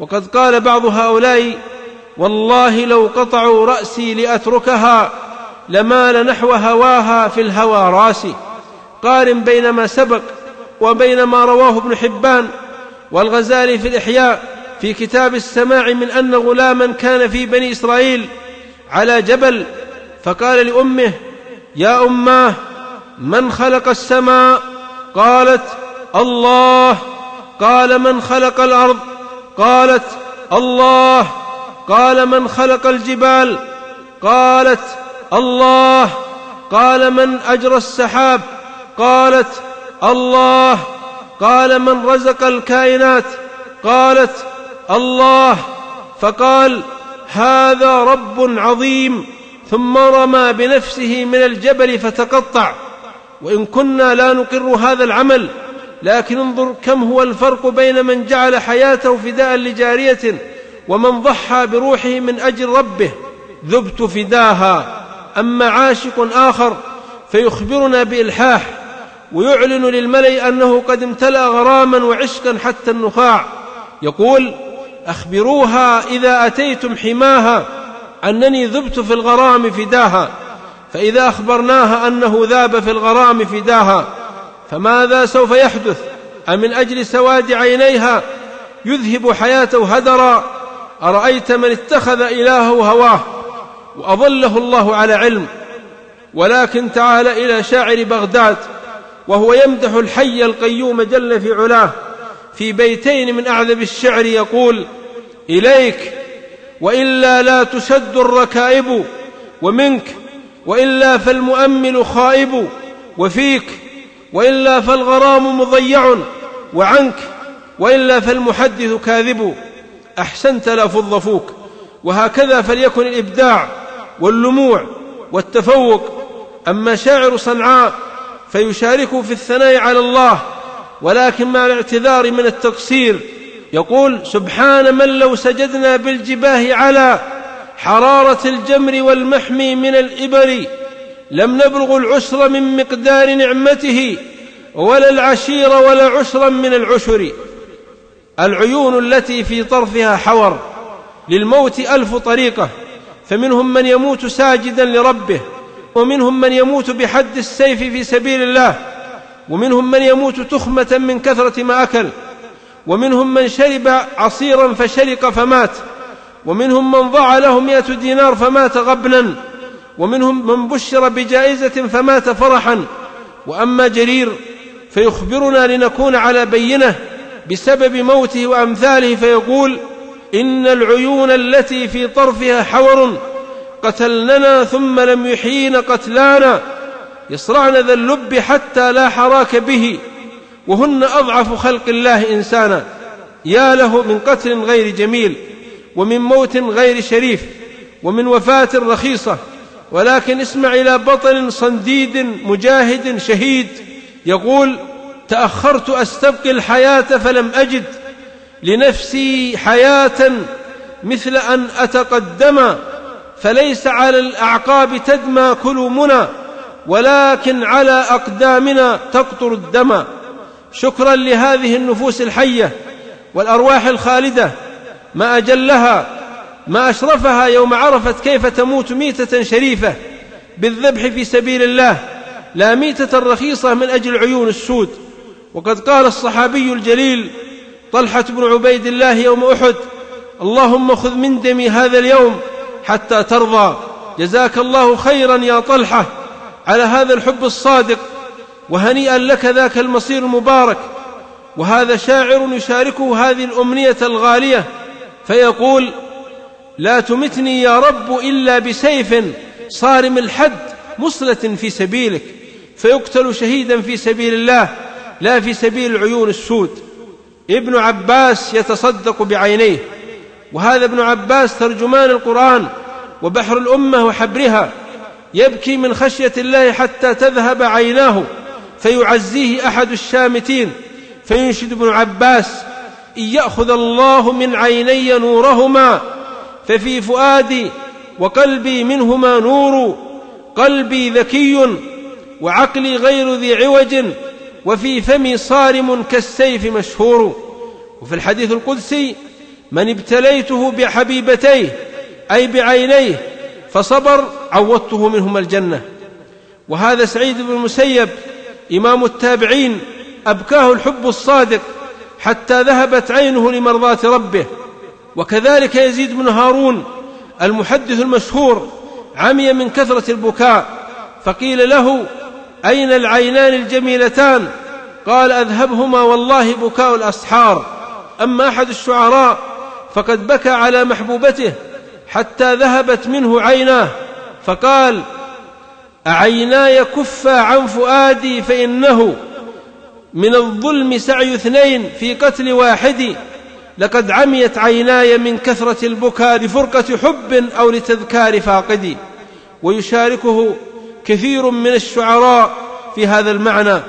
وقد قال بعض هؤلاء والله لو قطعوا رأسي لأتركها لمال نحو هواها في الهوى راسي. قارن بين ما سبق وبين ما رواه ابن حبان والغزالي في الإحياء في كتاب السماع من أن غلاما كان في بني إسرائيل على جبل فقال لأمه يا أماه من خلق السماء قالت الله قال من خلق الأرض؟ قالت الله قال من خلق الجبال؟ قالت الله قال من أجرى السحاب؟ قالت الله قال من رزق الكائنات؟ قالت الله فقال هذا رب عظيم ثم رمى بنفسه من الجبل فتقطع. وإن كنا لا نقر هذا العمل لكن انظر كم هو الفرق بين من جعل حياته فداء لجارية ومن ضحى بروحه من أجل ربه. ذبت فداها. أما عاشق آخر فيخبرنا بإلحاح ويعلن للملأ أنه قد امتلأ غراما وعشقا حتى النخاع. يقول أخبروها إذا أتيتم حماها أنني ذبت في الغرام فداها. فإذا أخبرناها أنه ذاب في الغرام فداها فماذا سوف يحدث؟ أمن أجل سواد عينيها يذهب حياته هدرا؟ أرأيت من اتخذ إلهه هواه؟ وأضله الله على علم. ولكن تعال إلى شاعر بغداد وهو يمدح الحي القيوم جل في علاه. في بيتين من أعذب الشعر يقول إليك وإلا لا تشد الركائب ومنك وإلا فالمؤمل خائب وفيك وإلا فالغرام مضيع وعنك وإلا فالمحدث كاذب. أحسنت لا فض فوك. وهكذا فليكن الإبداع واللموع والتفوق. أما شاعر صنعاء فيشارك في الثناء على الله ولكن مع الاعتذار من التقصير. يقول سبحان من لو سجدنا بالجباه على حرارة الجمر والمحمي من الإبر لم نبلغ العشر من مقدار نعمته ولا العشير ولا عشرا من العشر. العيون التي في طرفها حور للموت ألف طريقة فمنهم من يموت ساجدا لربه ومنهم من يموت بحد السيف في سبيل الله ومنهم من يموت تخمة من كثرة ما أكل ومنهم من شرب عصيرا فشرق فمات. ومنهم من ضاع له مئة دينار فمات غبنا ومنهم من بشر بجائزة فمات فرحا. وأما جرير فيخبرنا لنكون على بينة بسبب موته وأمثاله فيقول إن العيون التي في طرفها حور قتلننا ثم لم يحيين قتلانا. يصرعن ذا اللب حتى لا حراك به. وهن أضعف خلق الله إنسانا. يا له من قتل غير جميل. ومن موت غير شريف ومن وفاة رخيصة ولكن اسمع إلى بطل صنديد مجاهد شهيد يقول تأخرت أستبقي الحياة فلم أجد لنفسي حياة مثل أن أتقدم فليس على الأعقاب تدمى كلومنا ولكن على أقدامنا تقطر الدم شكرا لهذه النفوس الحية والأرواح الخالدة ما أجلها ما أشرفها يوم عرفت كيف تموت ميتة شريفة بالذبح في سبيل الله لا ميتة رخيصة من أجل عيون السود. وقد قال الصحابي الجليل طلحة بن عبيد الله يوم أحد اللهم خذ من دمي هذا اليوم حتى ترضى. جزاك الله خيرا يا طلحة على هذا الحب الصادق وهنيئا لك ذاك المصير المبارك. وهذا شاعر يشاركه هذه الأمنية الغالية. فيقول لا تمتني يا رب إلا بسيف صارم الحد مصلة في سبيلك فيقتل شهيدا في سبيل الله لا في سبيل العيون السود. ابن عباس يتصدق بعينيه وهذا ابن عباس ترجمان القرآن وبحر الأمة وحبرها يبكي من خشية الله حتى تذهب عيناه فيعزيه أحد الشامتين فينشد ابن عباس إن يأخذ الله من عيني نورهما ففي فؤادي وقلبي منهما نور قلبي ذكي وعقلي غير ذي عوج وفي فمي صارم كالسيف مشهور. وفي الحديث القدسي من ابتليته بحبيبتيه أي بعينيه فصبر عوضته منهما الجنة. وهذا سعيد بن المسيب إمام التابعين أبكاه الحب الصادق. حتى ذهبت عينه لمرضاة ربه. وكذلك يزيد بن هارون المحدث المشهور عمي من كثرة البكاء فقيل له أين العينان الجميلتان؟ قال أذهبهما والله بكاء الأسحار. أما أحد الشعراء فقد بكى على محبوبته حتى ذهبت منه عيناه فقال أعيناي كفا عن فؤادي فإنه من الظلم سعي اثنين في قتل واحد. لقد عميت عيناي من كثرة البكاء لفرقة حب أو لتذكار فاقدي ويشاركه كثير من الشعراء في هذا المعنى.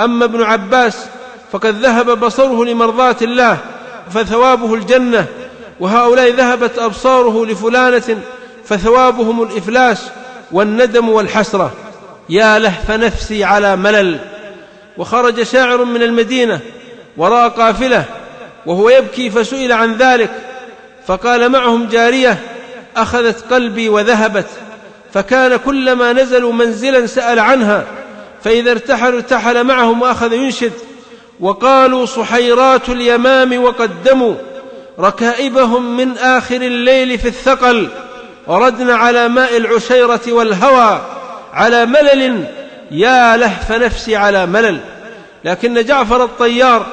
أما ابن عباس فقد ذهب بصره لمرضاة الله فثوابه الجنة. وهؤلاء ذهبت أبصاره لفلانة فثوابهم الإفلاس والندم والحسرة. يا لهف نفسي على ملل. وخرج شاعر من المدينة وراء قافلة وهو يبكي فسئل عن ذلك فقال معهم جارية أخذت قلبي وذهبت فكان كلما نزلوا منزلا سأل عنها فإذا ارتحلوا ارتحل معهم وأخذ ينشد وقالوا صحيرات اليمام وقدموا ركائبهم من آخر الليل في الثقل وردن على ماء العشيرة والهوى على ملل يا لهف نفسي على ملل. لكن جعفر الطيار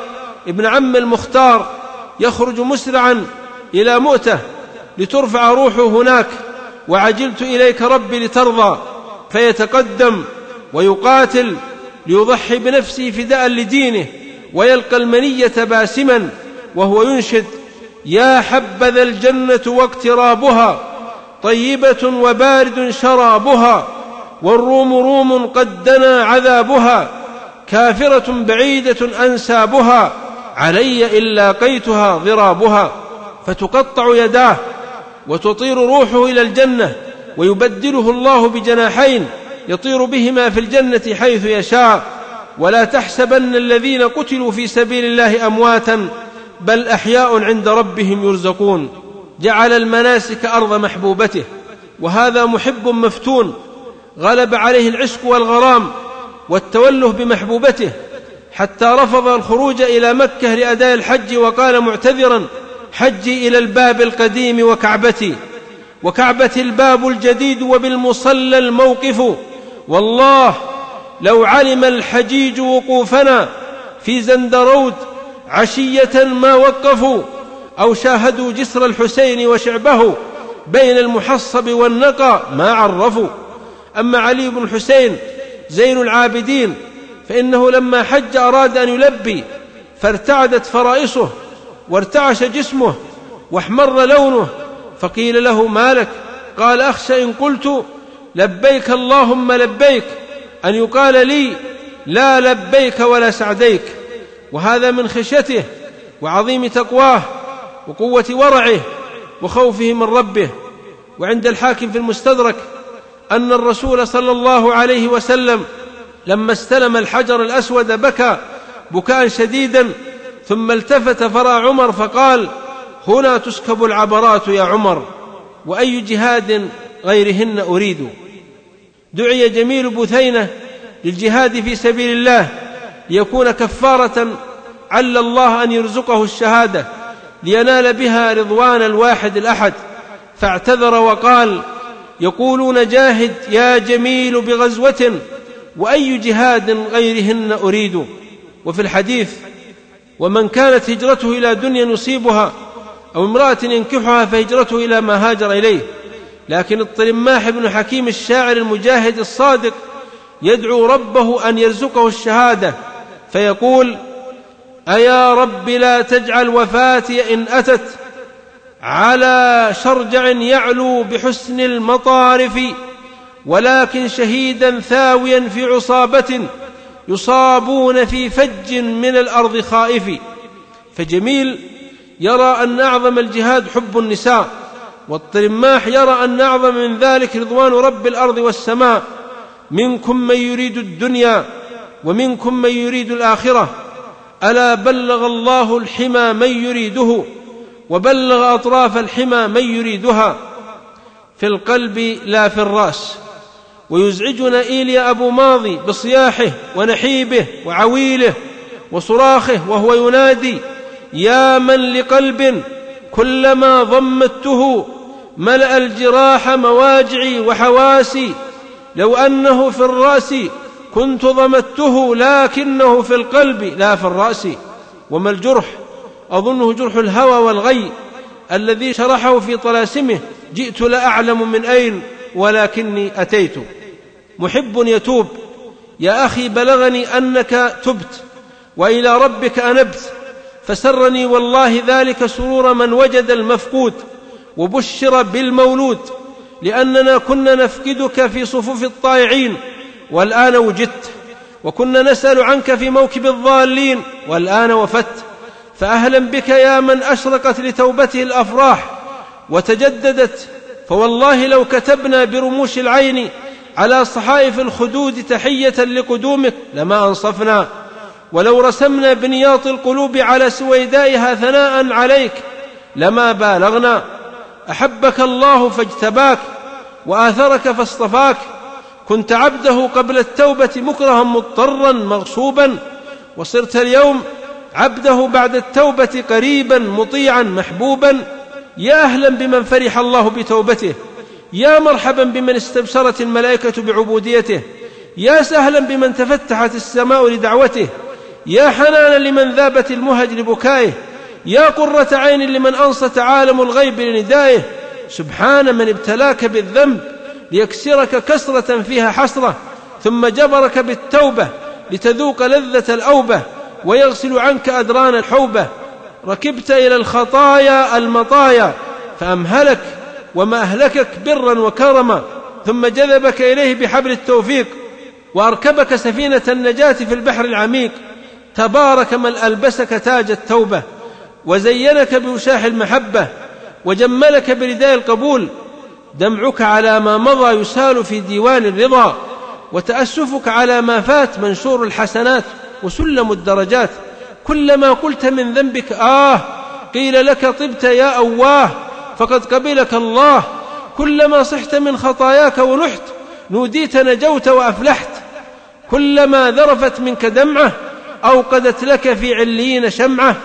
ابن عم المختار يخرج مسرعا إلى مؤتة لترفع روحه هناك وعجلت إليك ربي لترضى فيتقدم ويقاتل ليضحي بنفسه فداء لدينه ويلقى المنية باسما وهو ينشد يا حبذا الجنة واقترابها طيبة وبارد شرابها والروم روم قد دنا عذابها كافرة بعيدة أنسابها علي إن لاقيتها ضرابها فتقطع يداه وتطير روحه إلى الجنة ويبدله الله بجناحين يطير بهما في الجنة حيث يشاء. ولا تحسبن الذين قتلوا في سبيل الله أمواتا بل أحياء عند ربهم يرزقون. جعل المناسك أرض محبوبته وهذا محب مفتون غلب عليه العشق والغرام والتوله بمحبوبته حتى رفض الخروج إلى مكة لأداء الحج وقال معتذرا حجي إلى الباب القديم وكعبتي وكعبة الباب الجديد وبالمصلى الموقف. والله لو علم الحجيج وقوفنا في زندرود عشية ما وقفوا أو شاهدوا جسر الحسين وشعبه بين المحصب والنقى ما عرفوا. أما علي بن الحسين زين العابدين فإنه لما حج أراد أن يلبي فارتعدت فرائصه وارتعش جسمه واحمر لونه فقيل له ما لك؟ قال اخشى إن قلت لبيك اللهم لبيك أن يقال لي لا لبيك ولا سعديك وهذا من خشيته وعظيم تقواه وقوة ورعه وخوفه من ربه وعند الحاكم في المستدرك أن الرسول صلى الله عليه وسلم لما استلم الحجر الأسود بكى بكاء شديدا ثم التفت فراى عمر فقال هنا تسكب العبرات يا عمر وأي جهاد غيرهن أريد. دعي جميل بثينه للجهاد في سبيل الله ليكون كفارة عل الله أن يرزقه الشهادة لينال بها رضوان الواحد الأحد فاعتذر وقال يقولون جاهد يا جميل بغزوة وأي جهاد غيرهن أريد. وفي الحديث ومن كانت هجرته إلى دنيا يصيبها أو امرأة ينكحها فهجرته إلى ما هاجر إليه. لكن الطلماح بن حكيم الشاعر المجاهد الصادق يدعو ربه أن يرزقه الشهادة فيقول أيا رب لا تجعل وفاتي إن أتت على شرجع يعلو بحسن المطارف ولكن شهيدا ثاويا في عصابة يصابون في فج من الأرض خائف. فجميل يرى أن أعظم الجهاد حب النساء والطرماح يرى أن أعظم من ذلك رضوان رب الأرض والسماء. منكم من يريد الدنيا ومنكم من يريد الآخرة. ألا بلغ الله الحمى من يريده؟ وبلغ أطراف الحمى من يريدها في القلب لا في الرأس. ويزعجنا إيليا أبو ماضي بصياحه ونحيبه وعويله وصراخه وهو ينادي يا من لقلب كلما ضمته ملأ الجراح مواجعي وحواسي لو أنه في الرأس كنت ضمته لكنه في القلب لا في الرأس وما الجرح أظنه جرح الهوى والغي الذي شرحه في طلاسمه جئت لا أعلم من أين ولكني أتيت. محب يتوب. يا أخي بلغني أنك تبت وإلى ربك أنبت. فسرني والله ذلك سرور من وجد المفقود وبشر بالمولود لأننا كنا نفقدك في صفوف الطائعين والآن وجدت. وكنا نسأل عنك في موكب الضالين والآن وفدت. فأهلا بك يا من أشرقت لتوبته الأفراح وتجددت فوالله لو كتبنا برموش العين على صحائف الخدود تحية لقدومك لما أنصفنا. ولو رسمنا بنياط القلوب على سويدائها ثناء عليك لما بالغنا. أحبك الله فاجتباك وآثرك فاصطفاك. كنت عبده قبل التوبة مكرها مضطرا مغصوبا. وصرت اليوم عبده بعد التوبة قريبا مطيعا محبوبا. يا أهلا بمن فرح الله بتوبته. يا مرحبا بمن استبشرت الملائكة بعبوديته. يا سهلا بمن تفتحت السماء لدعوته. يا حنانا لمن ذابت المهج لبكائه. يا قرة عين لمن أنصت عالم الغيب لندائه. سبحان من ابتلاك بالذنب ليكسرك كسرة فيها حسرة ثم جبرك بالتوبة لتذوق لذة الأوبة. ويغسل عنك أدران الحوبة. ركبت إلى الخطايا المطايا فأمهلك وما أهلكك برا وكرما ثم جذبك إليه بحبل التوفيق وأركبك سفينة النجاة في البحر العميق. تبارك من ألبسك تاج التوبة وزينك بوشاح المحبة وجملك برداء القبول. دمعك على ما مضى يسال في ديوان الرضا وتأسفك على ما فات منشور الحسنات. وسلم الدرجات. كلما قلت من ذنبك آه قيل لك طبت يا أواه فقد قبلك الله. كلما صحت من خطاياك ونحت نوديت نجوت وأفلحت. كلما ذرفت منك دمعة أوقدت لك في عليين شمعة.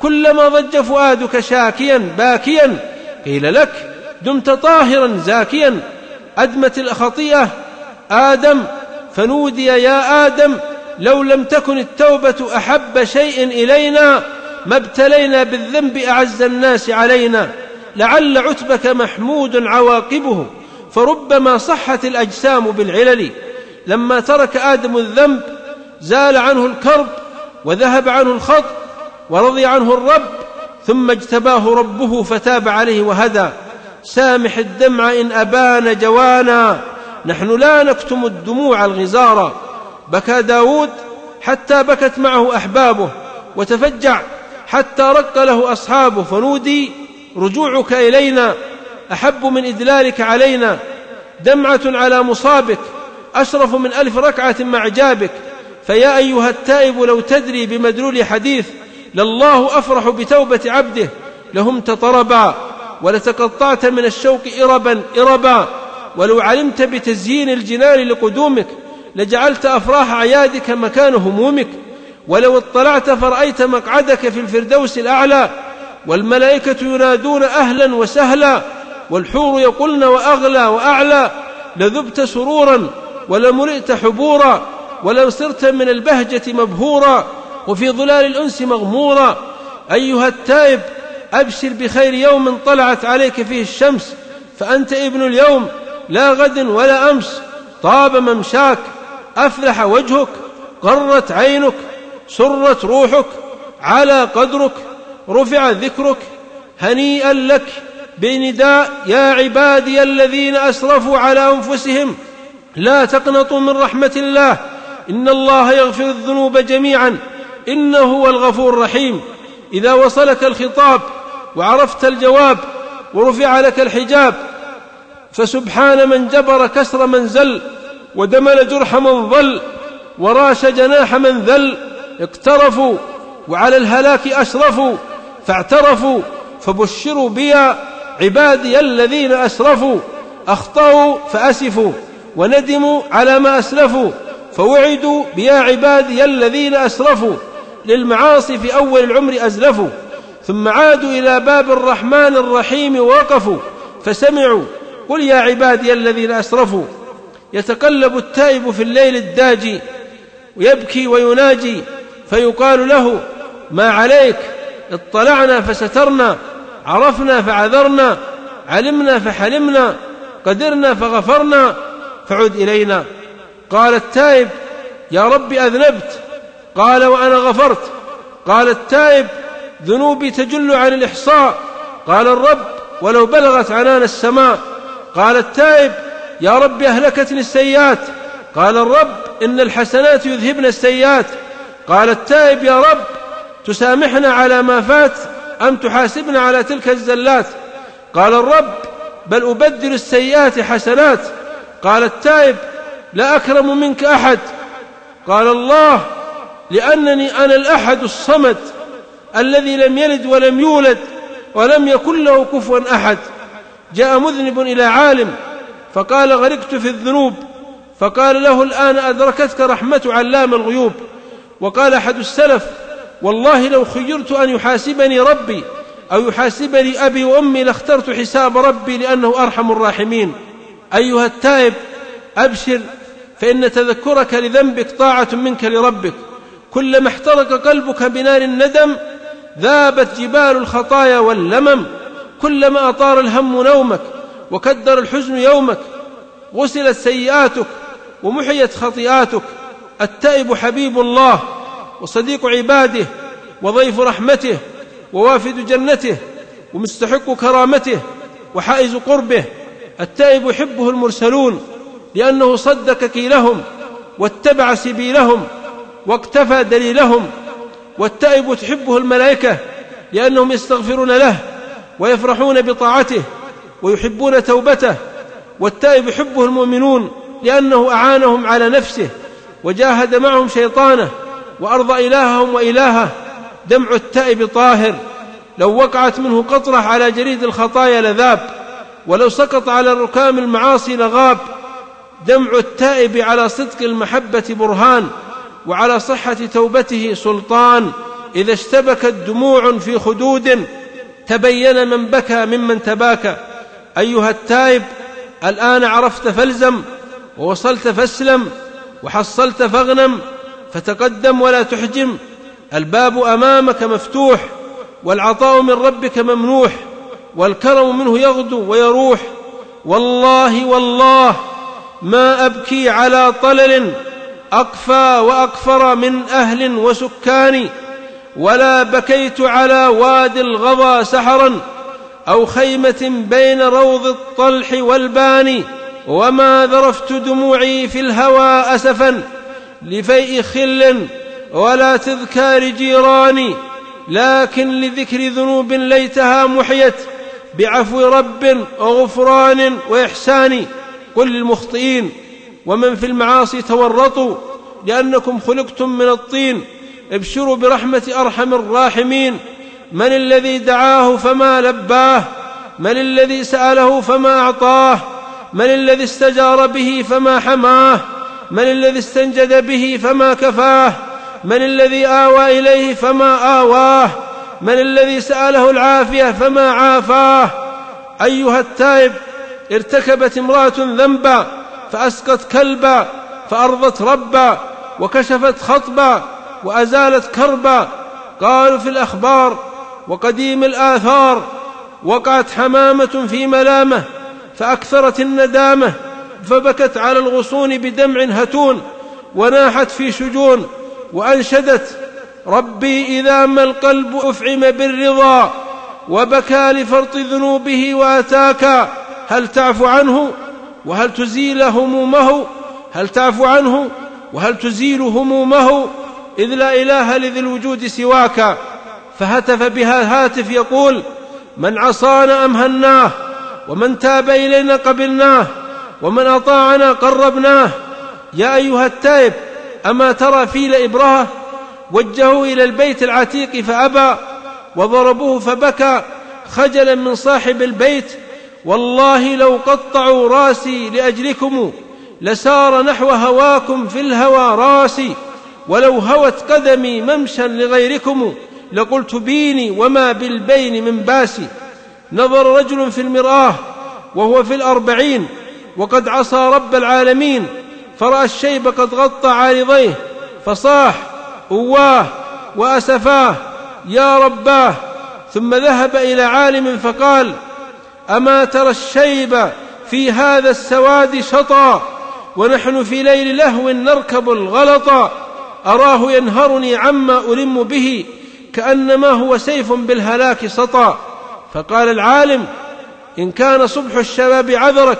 كلما ضج فؤادك شاكيا باكيا قيل لك دمت طاهرا زاكيا. أدمت الخطيئة آدم فنودي يا آدم. لو لم تكن التوبة أحب شيء إلينا ما ابتلينا بالذنب أعز الناس علينا لعل عتبك محمود عواقبه فربما صحت الأجسام بالعلل. لما ترك آدم الذنب زال عنه الكرب وذهب عنه الخط ورضي عنه الرب ثم اجتباه ربه فتاب عليه وهدى. سامح الدمع إن أبان جوانا نحن لا نكتم الدموع الغزارا. بكى داود حتى بكت معه أحبابه وتفجع حتى رق له أصحابه فنودي رجوعك إلينا أحب من إدلالك علينا دمعة على مصابك أشرف من ألف ركعة مع جابك فيا أيها التائب لو تدري بمدلول حديث لله أفرح بتوبة عبده لهم تطربا ولتقطعت من الشوق إربا إربا ولو علمت بتزيين الجنان لقدومك لجعلت أفراح عيادك مكان همومك ولو اطلعت فرأيت مقعدك في الفردوس الأعلى والملائكة ينادون أهلا وسهلا والحور يقولن وأغلى وأعلى لذبت سرورا ولملئت حبورا ولو صرت من البهجة مبهورا وفي ظلال الأنس مغمورا. أيها التائب أبشر بخير يوم طلعت عليك فيه الشمس فأنت ابن اليوم لا غد ولا أمس طاب ممشاك. أفلح وجهك قرت عينك سرت روحك على قدرك رفع ذكرك. هنيئا لك بنداء يا عبادي الذين أسرفوا على أنفسهم لا تقنطوا من رحمة الله. إن الله يغفر الذنوب جميعا إنه هو الغفور الرحيم. إذا وصلك الخطاب وعرفت الجواب ورفع لك الحجاب فسبحان من جبر كسر من زل. ودمل جرح من ظل وراش جناح من ذل اقترفوا وعلى الهلاك أشرفوا فاعترفوا فبشروا بيا عبادي الذين أسرفوا أخطأوا فأسفوا وندموا على ما أسلفوا فوعدوا بيا عبادي الذين أسرفوا للمعاصي في أول العمر أزلفوا ثم عادوا إلى باب الرحمن الرحيم ووقفوا فسمعوا قل يا عبادي الذين أسرفوا يتقلب التائب في الليل الداجي ويبكي ويناجي فيقال له ما عليك اطلعنا فسترنا عرفنا فعذرنا علمنا فحلمنا قدرنا فغفرنا فعد إلينا. قال التائب يا رب أذنبت. قال وأنا غفرت. قال التائب ذنوبي تجل عن الإحصاء. قال الرب ولو بلغت عنان السماء. قال التائب يا رب أهلكتني السيئات. قال الرب إن الحسنات يذهبن السيئات. قال التائب يا رب تسامحنا على ما فات أم تحاسبنا على تلك الزلات. قال الرب بل أبدل السيئات حسنات. قال التائب لا أكرم منك أحد. قال الله لأنني أنا الأحد الصمد الذي لم يلد ولم يولد ولم يكن له كفوا أحد. جاء مذنب إلى عالم فقال غرقت في الذنوب. فقال له الآن أدركتك رحمة علام الغيوب. وقال أحد السلف والله لو خيرت أن يحاسبني ربي أو يحاسبني أبي وأمي لاخترت حساب ربي لأنه أرحم الراحمين. أيها التائب أبشر فإن تذكرك لذنبك طاعة منك لربك. كلما احترق قلبك بنار الندم ذابت جبال الخطايا واللمم. كلما أطار الهم نومك وكدر الحزن يومك غسلت سيئاتك ومحيت خطيئاتك. التائب حبيب الله وصديق عباده وضيف رحمته ووافد جنته ومستحق كرامته وحائز قربه. التائب يحبه المرسلون لأنه صدق كيلهم واتبع سبيلهم واقتفى دليلهم. والتائب تحبه الملائكة لأنهم يستغفرون له ويفرحون بطاعته. ويحبون توبته والتائب يحبه المؤمنون لأنه أعانهم على نفسه وجاهد معهم شيطانه وأرضى إلههم وإلهه. دمع التائب طاهر لو وقعت منه قطرة على جريد الخطايا لذاب ولو سقط على ركام المعاصي لغاب. دمع التائب على صدق المحبة برهان وعلى صحة توبته سلطان. إذا اشتبكت دموع في خدود تبين من بكى ممن تباكى. أيها التائب الآن عرفت فالزم ووصلت فاسلم وحصلت فاغنم فتقدم ولا تحجم الباب أمامك مفتوح والعطاء من ربك ممنوح والكرم منه يغدو ويروح. والله والله ما أبكي على طلل أقفى وأقفر من أهل وسكان ولا بكيت على وادي الغضا سحرا. أو خيمة بين روض الطلح والباني وما ذرفت دموعي في الهوى أسفا لفيء خل ولا تذكار جيراني لكن لذكر ذنوب ليتها محيت بعفو رب وغفران وإحسان. قل للمخطئين ومن في المعاصي تورطوا لأنكم خلقتم من الطين. ابشروا برحمة أرحم الراحمين. من الذي دعاه فما لباه؟ من الذي سأله فما أعطاه؟ من الذي استجار به فما حماه؟ من الذي استنجد به فما كفاه؟ من الذي آوى إليه فما آواه؟ من الذي سأله العافية فما عافاه؟ أيها التائب ارتكبت امرأة ذنبا فأسقت كلبا فأرضت ربا وكشفت خطبا وأزالت كربا. قالوا في الأخبار وقديم الآثار وقعت حمامة في ملامة فأكثرت الندامة فبكت على الغصون بدمع هتون وناحت في شجون وأنشدت ربي إذا ما القلب أفعم بالرضا وبكى لفرط ذنوبه وأتاك هل تعفو عنه؟ وهل تزيل همومه؟ هل تعفو عنه؟ وهل تزيل همومه؟ إذ لا إله لذي الوجود سواك فهتف بها هاتف يقول من عصانا أمهناه ومن تاب إلينا قبلناه؟ ومن أطاعنا قربناه؟ يا أيها التائب أما ترى فيل إبرهة وجهوا إلى البيت العتيق فأبى وضربوه فبكى خجلا من صاحب البيت. والله لو قطعوا راسي لأجلكم لسار نحو هواكم في الهوى راسي. ولو هوت قدمي ممشا لغيركم لقلت بيني وما بالبين من باسي. نظر رجل في المرآة وهو في الأربعين وقد عصى رب العالمين فرأى الشيب قد غطى عارضيه فصاح أواه وأسفاه يا رباه ثم ذهب إلى عالم فقال أما ترى الشيب في هذا السواد شطا ونحن في ليل لهو نركب الغلطا أراه ينهرني عما ألم به كأنما هو سيف بالهلاك سطا فقال العالم إن كان صبح الشباب عذرك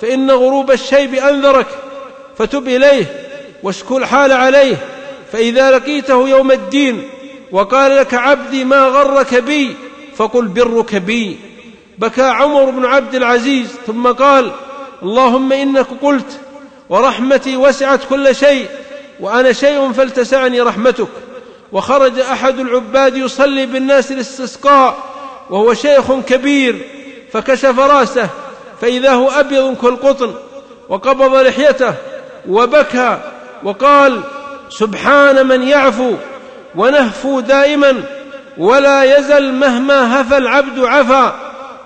فإن غروب الشيب أنذرك فتب إليه واشك الحال عليه فإذا لقيته يوم الدين وقال لك عبدي ما غرك بي فقل برك بي. بكى عمر بن عبد العزيز ثم قال اللهم إنك قلت ورحمتي وسعت كل شيء وأنا شيء فلتسعني رحمتك. وخرج أحد العباد يصلي بالناس الاستسقاء وهو شيخ كبير فكشف رأسه فإذا هو أبيض كالقطن وقبض لحيته وبكى وقال سبحان من يعفو ونهفو دائما ولا يزل مهما هفى العبد عفا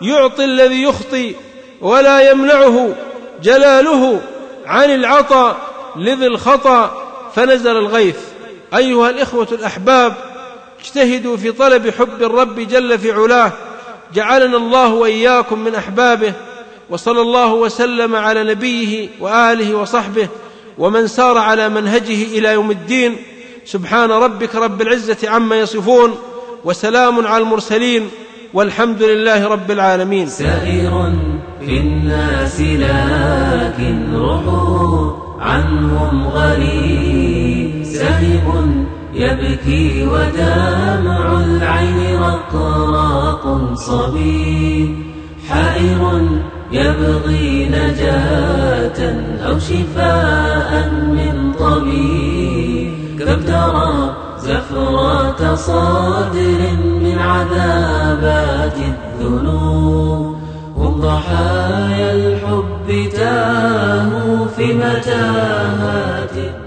يعطي الذي يخطي ولا يمنعه جلاله عن العطا لذي الخطأ فنزل الغيث. أيها الإخوة الأحباب اجتهدوا في طلب حب الرب جل في علاه جعلنا الله وإياكم من أحبابه وصلى الله وسلم على نبيه وآله وصحبه ومن سار على منهجه إلى يوم الدين سبحان ربك رب العزة عما يصفون وسلام على المرسلين والحمد لله رب العالمين. سائر في الناس لكن روحه عنهم غريب. سهم يبكي ودمع العين رقراق صبي. حائر يبغي نجاة أو شفاء من طبيب كم ترى زفرة صادر من عذابات الذنوب. هم ضحايا الحب تاهوا في متاهات